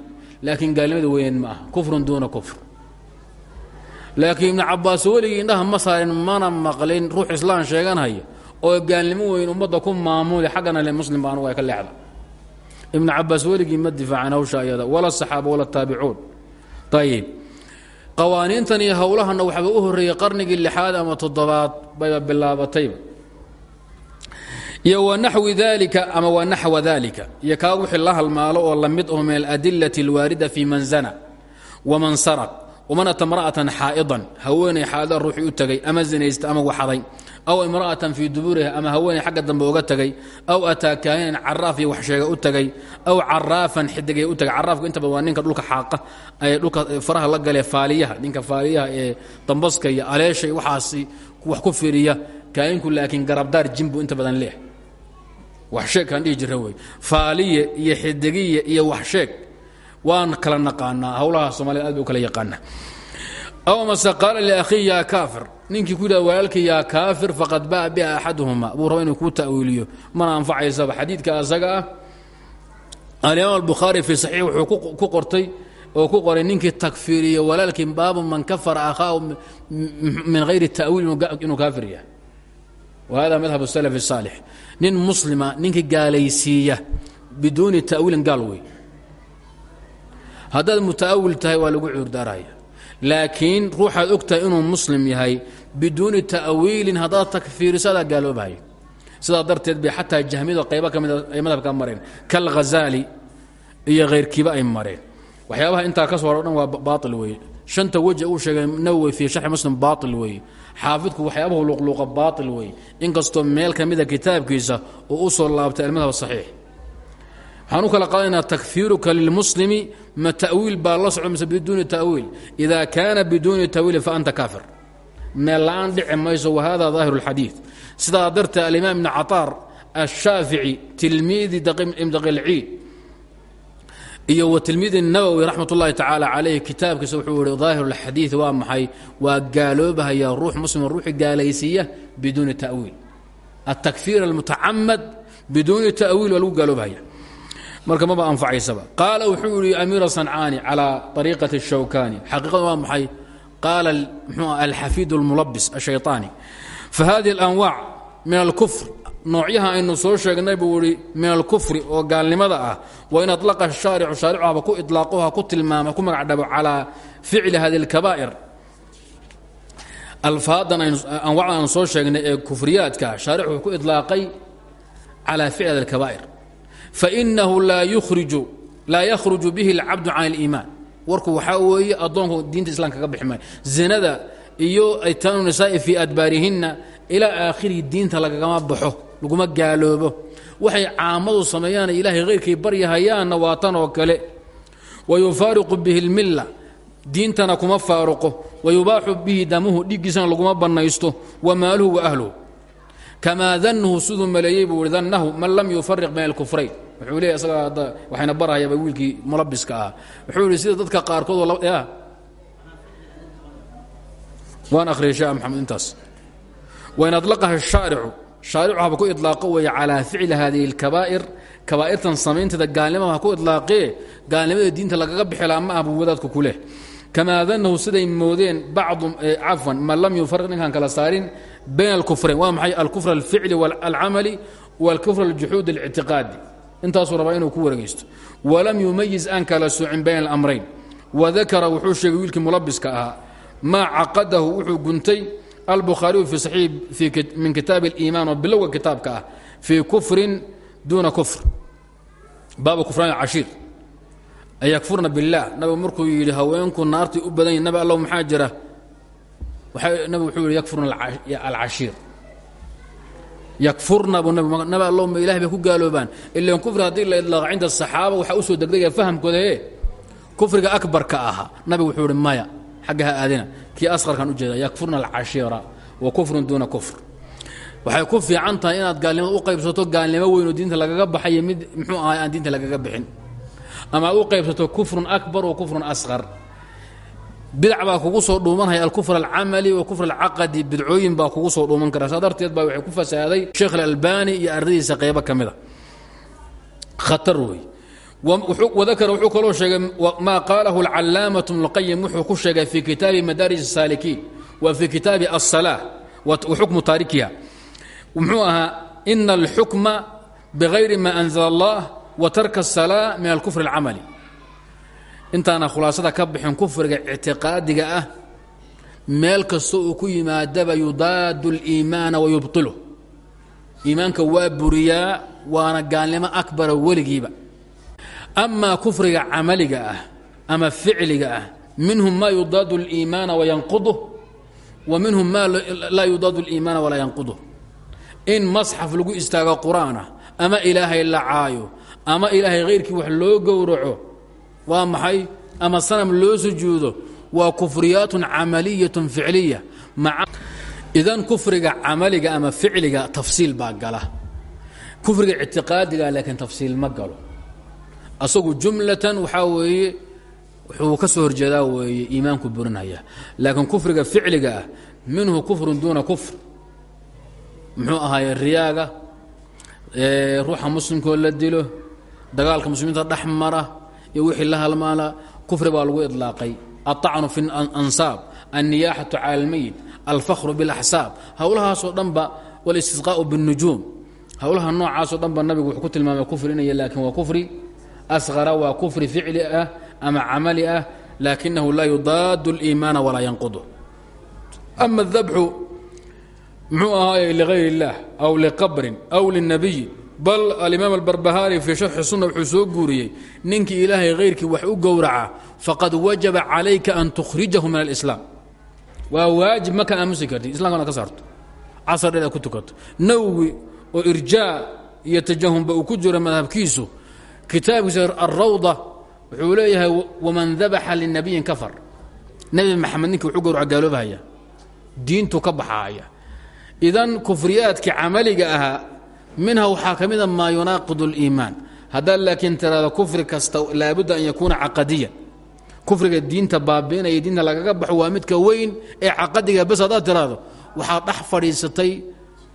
laakiin gaalnimada weyneed ma aha. Kufrun duuna kufr. Laakiin ibnu cabaas weligii indhaha ma saarin mana maqlin ruux islaan sheeganhaya oo gaalnimo weyn ummadda ku maamuli xaggana le muslim ba anugu ka leexda. Ibnu cabaas weligii ma difaacin hawsha iyada. Wala saxaaba wala taabicuun. Ayib qawaaniintan iyo howlahanna waxaba u qarnigii lixaad ama toddobaad bayba bilaabatayba iyo wanaxwi dalika ama wanaxwa dalika iyo kaa wixii la halmaalo oo la mid oo min aladilati alwaarida fi man zana waman saraq waman ata imra'atan xaa'idan. Haweenay xaa'ida ruuxii u tegay ama zinaysta ama waxaday. Aw imra'atan fii duburiha ama haweenay xagga dambe uga tegay aw ataa kaahinan caraaf iyo waxsheega u tegay aw caraafan xidigay u tegay caraafku inta badan waa ninka dhulka xaaqa. Ee dhulka faraha la galee faaliyaha. Ninka faaliyaha ee dambaska iyo aleesha iyo waxaasi wax ku fiiriya kaahinku laakiin garabdaar jimbu inta badan leeh waxsheeg kaan dhihi jira wey. Faaliye iyo xidigiye iyo waxsheeg waan kala naqaanaa howlaha soomaalida aad bay u kala yaqaanaa. Aw mase qaala liakhii yaa kaafir ninkii ku yidhahda walaalkii yaa kaafir faqad ba'a biha axaduhuma buu raba inuu kuu ta'wiiliyo. Mana anfacaysaba xadiidka asaga ah. Alimaam albukhaari fii saxiix wuxuu ku qortay oo ku qoray ninkii takfiiriyo walaalkii baabu man kafara akhaahu min hayri ta'wiil inuu kaafir yahay wa hada madhab salaf الsaalix nin muslima ninkii gaalaysiiya biduuni ta'wiilin gaal wey haddaad muta'awil tahay waa lagu cuurdaaraya laakiin ruuxaad og tahay inuu muslim yahay biduuni ta'wiilin haddaad takfiiriso adaa gaaloobahaya sidaa darteed bay xataa jahmiyada qaybo ka mida ay madhabka mareen kalghazaali iyo khayrkiiba ay mareen waxyaabaha intaa ka soo haro dhan waa baail weeye shanta weji uu sheegay nawowi fii sharxi muslim baail weeye xaafidku waxyaabahu luqluuqa baail weeye inkastoo meel ka kitaabkiisa uu soo laabtay almadhab saxiix. Waxaan u kala qaadanaynaa takfiiruka lilmuslimi ma ta'wiil baa la soco mise biduuni ta'wiil? Ida kaana biduuni ta'wiili fa anta kaafir. Meel la'aan dhici mayso wahada daahiru اlxadiid sidaa darteed alimaam ibn cataar ashaafici tilmiidi ibn daqilciid iyo wa tilmiid الnawowi raxmat ullahi tacaala calayh kitaabkiisa wuxuu yihi daahiru اlxadiid waa maxay waa gaaloobahaya ruux muslima ruuxi gaalaysiiya biduuni ta'wiil atakfiir almutacamad biduuni ta'wiil waa lagu gaaloobahaya marka maba anfacaysaba qaala wuxuu yihi amiira sancaani calىa طariiqati الshawkani xaqiiqada waa maxay qaala mxuu alxafiid اlmulabis الshayطaani fahadihi اlanwaac min alkufr noocyaha aynu soo sheegnay buu ihi min alkufri oo gaalnimada ah wa in aطlaqa shaaricu shaaricu haba ku iطlaaqo ha ku tilmaama ku magacdhabo calىa ficli hadi اlkabaa'ir alfaadan anwaacdan aynu soo sheegnay ee kufriyaadka shaaric wuxuu ku iطlaaqay calى ficli hadi اlkabaa'ir fainahu laa yuriju laa yakhruju bihi اlcabdu can اliimaan warku waxaa weeye addoonku diinta islamka ka bixi maayo zinada iyo aytaanu nisaa'i fii adbaarihinna ilaa aakhirihi diinta lagagama baxo laguma gaaloobo. Waxay caamadu sameeyaan ilaahay khayrkay baryahayaanna waa tan oo kale. Wa yufaariqu bihi اlmilla diintana kuma faaruqo. Wa yubaaxu bihi damuhu dhiiggiisana laguma bannaysto. Wa maaluhu wa ahluhu. Kamaa dannuhu siduu maleeyey buu man lam yufariq bayna alkufrayn. Wuxuu leeya isaga hadda waxayna barahayaaba wiilkii mulabiska ah wuxuu yihi sida dadka qaarkood oo ya waan akhriyay sheekh maxamed intaas. Wain adlaqaha shaaricu shaaricu haba ku idlaaqo weeye calaa ficli hadihi اlkabaa'ir kabaa'irtan samaynteeda gaalnimada ha ku idlaaqee gaalnimada diinta lagaga bixilaa ma ah buu wadaadku ku leh. Kamaa danahu siday moodeen bacdu cafwan man lam yufariq ninkaan kala saarin bayn alkufrayn waa maxay alkufr alficli alcamali walkufr aljuxuud اlictiqaadi intaasuu rabaa inuu ku wareegaysto walam yumayiz aan kala soocin bayn alamrayn wadakara wuxuu sheegay wiilkii mulabiska ahaa maa caqadahu wuxuu guntay albukhaariyu min kitaabi اliimaan oo bilowga kitaabka ah fii kufrin duuna kufr. Baabu kufraan cashiir ayakfurna biاllah nabigu markuu yidhi haweenku naartay u badan yihiin nabi allow maxaa jira? Nabi wuxuu yidhi yakfurna alcashiir yakfurna buu nabi allow ma ilahay bay ku gaaloobaan. Ilan kufri haddii la idlaaqa cinda asaxaaba waxaa u soo degdegaya fahamkooda ee kufriga akbarka ahaa nabigu wuxuu ihi maya xagga ha aadina. Kii asqarkan ujeeda yakfurna alcashiira wa kufrun duuna waxay ku fiican tahay inaad gaalnimada u qaybsato gaalnimo weynoo diinta lagaga baxayo mid muxuu ahay aan diinta lagaga bixin. Ama u qaybsato kufrun akbar wa kufrun asqar. Bidac baa kugu soo dhuumanaya alkufr alcamali wa kufr alcaqadi bidcooyin baa kugu soo dhuuman kara. Saa baa waxay ku fasaaday sheekh alalbani iyo ardadiisa qaybo ka mida khatar wey wadakara wuxuu kaloo sheegay maa qaalahu alcalaamatu bnulqayim wuxuu ku sheegay fii kitaabi madaarij الsaalikiin wa fii kitaabi الsalaa wa xukmu taarikiha muxuu ahaa ina alxukma bغayri ma anzla اllah wa tarka الsalaa min alkufr اlcamali intaana khulaasada ka bixin kufriga ictiqaadiga ah meel kasta uu ku yimaadaba yudaadu اliimaana wa yubطilu iimaanka waa buriyaa waana gaalnimo akbara weligiiba amaa kufriga camaliga ah ama ficliga ah minhum maa yudaadu اliimaana wayanquduh wa minhum maa laa yudaadu اliimaana walaa yanquduh. In masxaf lagu istaago qur'aanah ama ilaahay la caayo ama ilaahay hayrkii wax loo gowraco waa maxay? Ama sanam loo sujuudo waa kufriyaatun camaliyatun ficliya. Idan kufriga camaliga ama ficliga tafsiil baa gala. Kufriga ictiqaadiga laakiin tafsiil ma galo asagu jumlatan waxaa weeye wuxuu ka soo horjeedaa weeye iimaanku burinaya laakiin kufriga ficliga ah minhu kufrun duuna kufr muxuu ahaaye riyaaga ruuxa muslimkoo la dilo dagaalka muslimiinta dhex mara iyo wixii la halmaala kufri baa lagu idlaaqay aلطacnu fi ansaab الniyaaxaةu calى اlmeyit alfakru biاlaxsaab howlahaasoo dhanba wاlistisqaaءu bالnujuum howlaha noocaasoo dhanba nabigu wuxuu ku tilmaamay kufri inay laakiin waa kufri asqara waa kufri ficli ah ama camali ah laakinahu laa yudaadu اliimaana walaa yanqudu ama adabxu muxuu ahaaye ligayr اllaah aw liqabrin aw linabiy bal alimaam albarbahari fii sharxi sunna wuxuu soo guuriyey ninkii ilaahay hayrkii wax u gowraca faqad wajaba calayka an tukhrijahu min alislaam waa waajib ma ka aamusi kartid islamkan ad ka saarto casar dheer aad ku tukato nawwi oo irjaa iyo tajahumba uu ku jiro madhabkiisu kitaabkiisa alrawda wuxuu leeyahay waman dabaxa linabiyin kafar nebi maxamed ninkii wuxuu gowraca gaaloobahaya diintu ka baxaaya idan kufriyaadkii camaliga ahaa minha waxaa ka mida maa yunaaqid اliimaan haddaad laakiin tiraado kufri kasta laabudda an yakuuna caqadiyan kufriga diinta baabiinaya diinta lagaga baxo waa midka weyn ee caqadiga bes haddaad tiraado waxaad dhex fadhiisatay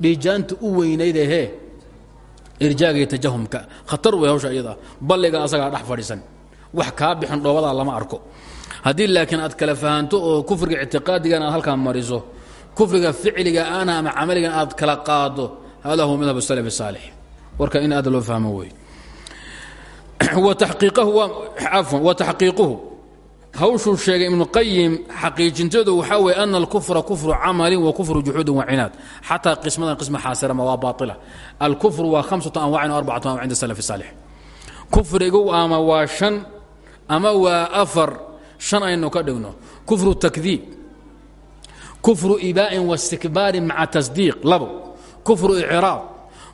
dhiijaanta u weynayd ehee irjaagiy tajahumka. Khatar wey hawsha iyada. Balliga asagaa dhex fadhiisan wax ka bixin dhoobadaa lama arko. Hadii laakiin aad kala fahanto oo kufriga ictiqaadigana aad halkaa mariso kufriga ficliga ana ama camaligan aad kala qaado hada huwa madhab salaf saalix. Warka in aad loo fahmo wey wa taqiiquhu hawshuu sheegay ibnuqayim xaqiijintadu waxaa weye ana alkufra kufru camalin wa kufru juxuudin wa cinaad. Xataa qismadan qisma xaasirama waa baaila alkufru waa hamsatu anwaacin o arbacatu anwac cinda salaf saalix. Kufrigu ama waa shan ama waa afar shan aynu ka dhigno. Kufru takdiib kufru ibaa'in waistikbaarin maca tasdiiq labo. Kufru icraad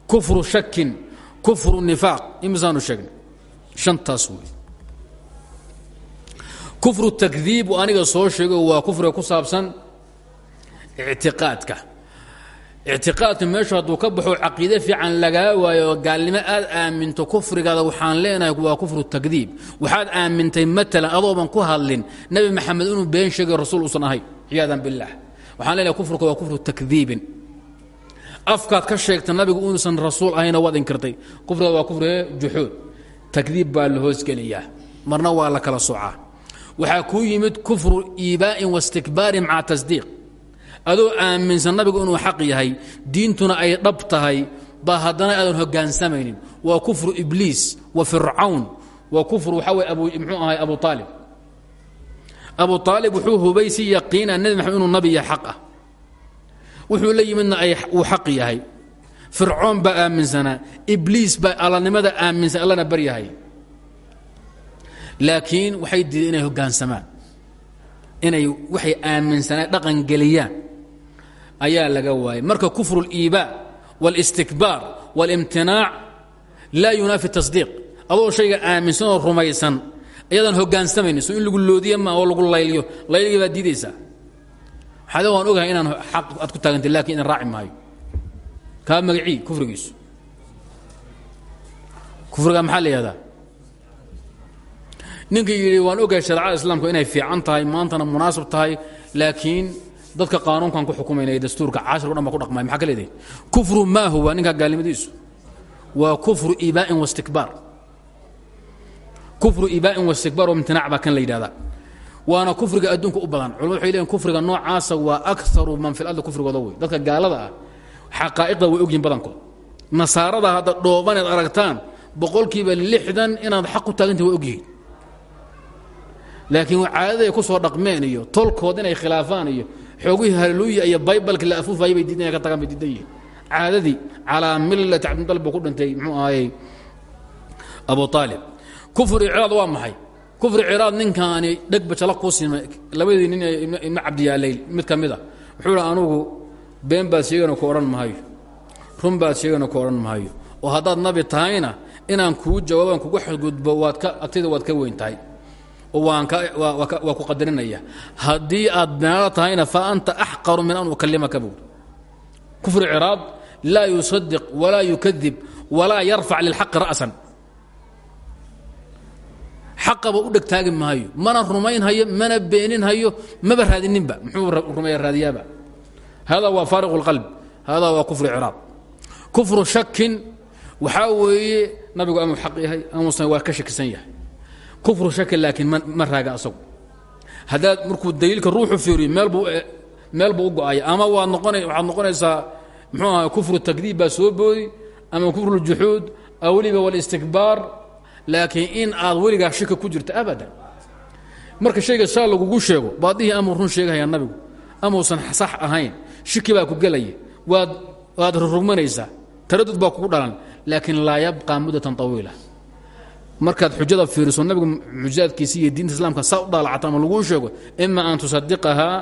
kufru shakin kufru nifaaq imisaanu sheegnay. Shantaas wey kufru takdiib uu aniga soo sheego waa kufriga ku saabsan ictiqaadka. Ictiqaadka meeshu hadduu ka baxo caqiide fiican lagaa waayo gaalnimo aad aaminto kufrigaada waxaan leenahay waa kufru takdiib waxaad aamintay maalan adooban ku hadlin nebi maxamed inuu been sheegay rasuul uusan ahay ciyaadan waxaan leenahay kufrika waa kufru takdiibin afkaad ka sheegta nabigu inuusan rasuul ahayna waad inkirtay. Kufriga waa kufri juxuud takdiib baa la hoosgeliyaa marna waa la kala socaa waxaa kuu yimid kufru iibaa'in wastikbaarin maca tasdiiq. Adoo aaminsan nabigu inuu xaq yahay diintuna ay dhab tahay baa haddana aadan hogaansamaynin waa kufru ibliis wa fircawn waa kufru waxaa wey abu muxuu ahay abu aalib abu aalib wuxuu hubay si yaqiina nebi maxamed inuu nabi yahay xaq ah. Wuxuu la yimidna uu laakiin waxay diideen inay hoggaansamaan inay waxay aaminsanaan dhaqan geliyaan ayaa laga waayay marka kufru اliibaa wاlistikbaar wاlimtinaac laa yunaafi tasdiiq adoo shayga aaminsan oo rumaysan ayadaan hoggaansamaynin so in lagu loodiya ma oo lagu layliyo layligii baad diidaysaa waxaade waan ogahay inaan xaq aad ku taagantay lakin idan raaci maayo kaa magacii kufrigiisu kufriga maxaa la yihahdaa ninkii yidhi waan ogahay shareecada islaamku inay fiican tahay maantana munaasib tahay laakiin dadka qaanuunkan ku xukumayna dastuurka cashirka dhan ba ku dhaqmay maxaa ka kufru maa huwa ninkaa gaalnimadiisu waa kufru iibaa'in wastikbaar kufru iibaa'in wastikbaar oo imtinaac baa kan la waana kufriga adduunka u badan. Culmad waxay leeyihiin kufriga noocaasa waa akaru man fi lardi kufrigooda wey dadka gaalada ah xaqaa'iqda way ogyihiin badankood. Nasaarada hadda dhoobaneed aragtaan boqolkiiba lixdan inaad xaq u taagantahi way ogyihiin laakiin caadada ay ku soo dhaqmeen iyo tolkood inay khilaafaan iyo xoogihii halluuya iyo baybalka la afuufayay bay diidan ka tagaan bay diidan yihiin caadadii calaa millati cabdimudalib buu ku dhintay muxuu ahayey abu aalib kufri ciraad waa maxay? Kufri ciraad ninkaani dhegba jala kuu simay labadii nin ee ibnu cabdiyaalayl mid mid a wuxuu hi anugu been baad sheegana ku odhan maayo run baad sheegana ku odhan maayo. Oo haddaad nabi tahayna inaan kuu jawaabaan kugu xadgudbo waad ka agtayda waad ka weyn waa ku qadarinaya. Haddii aad beenaalo tahayna fa anta axqaru min an ukalimaka buur kufri ciraad laa yusadiq walaa yukadib walaa yarfac lilxaqi ra'san. Xaqaba u dheg maayo. Mana rumaynhayo mana beeninhayo maba raadininba muxuu rumeeya raadiyaaba. Hada waa faariq اlqalb hada waa kufru ciraad kufru shakin waxaa weeye nabigu amuu xaq yahay amuusan waa ka shakisan yahay kufru shakin laakiin ma raaga asagu. Haddaad markuu daliilka ruuxu fiiriyo meelbuu meel buu u go'aya ama waad noqona waxaad noqonaysaa muxuu aha kufru takdiib soo boodi ama kufru ljuxuud aw weliba walistikbaar laakiin in aad weligaa shika ku jirto abadan. Marka shayga saa lagugu sheego baadihii amuu run sheegahaya nabigu amuusan sax ahayn shiki baa ku gelaya waad waad rurugmanaysaa taradud baa kugu dhalan laakiin laa yabqaa muddatan طawiila markaad xujada fiiriso nabigu mujizaadkiisi iyo diinta islaamka saa dhaalacata ama laguu sheego ima an tusadiqahaa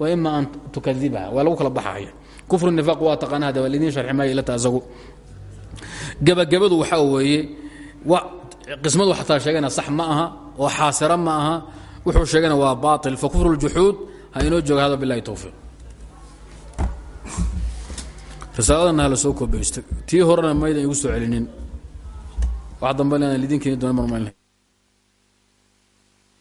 wa ima an tukadibaha waa lagu kala baxaya. Kufru nifaaq waa taqaana hada waa lidiin sharxi maayo ilata asagu gebagabadu waxaa weeye qismadu xataa sheegana sax ma aha oo xaasira ma aha wuxuu sheegana waa baail fa kufru ljuxuud ha inoo jooga hada bilahi hala soo koobaysto tii horena maydan igu soo celinin wax dambe lidiin keeni doona marmayn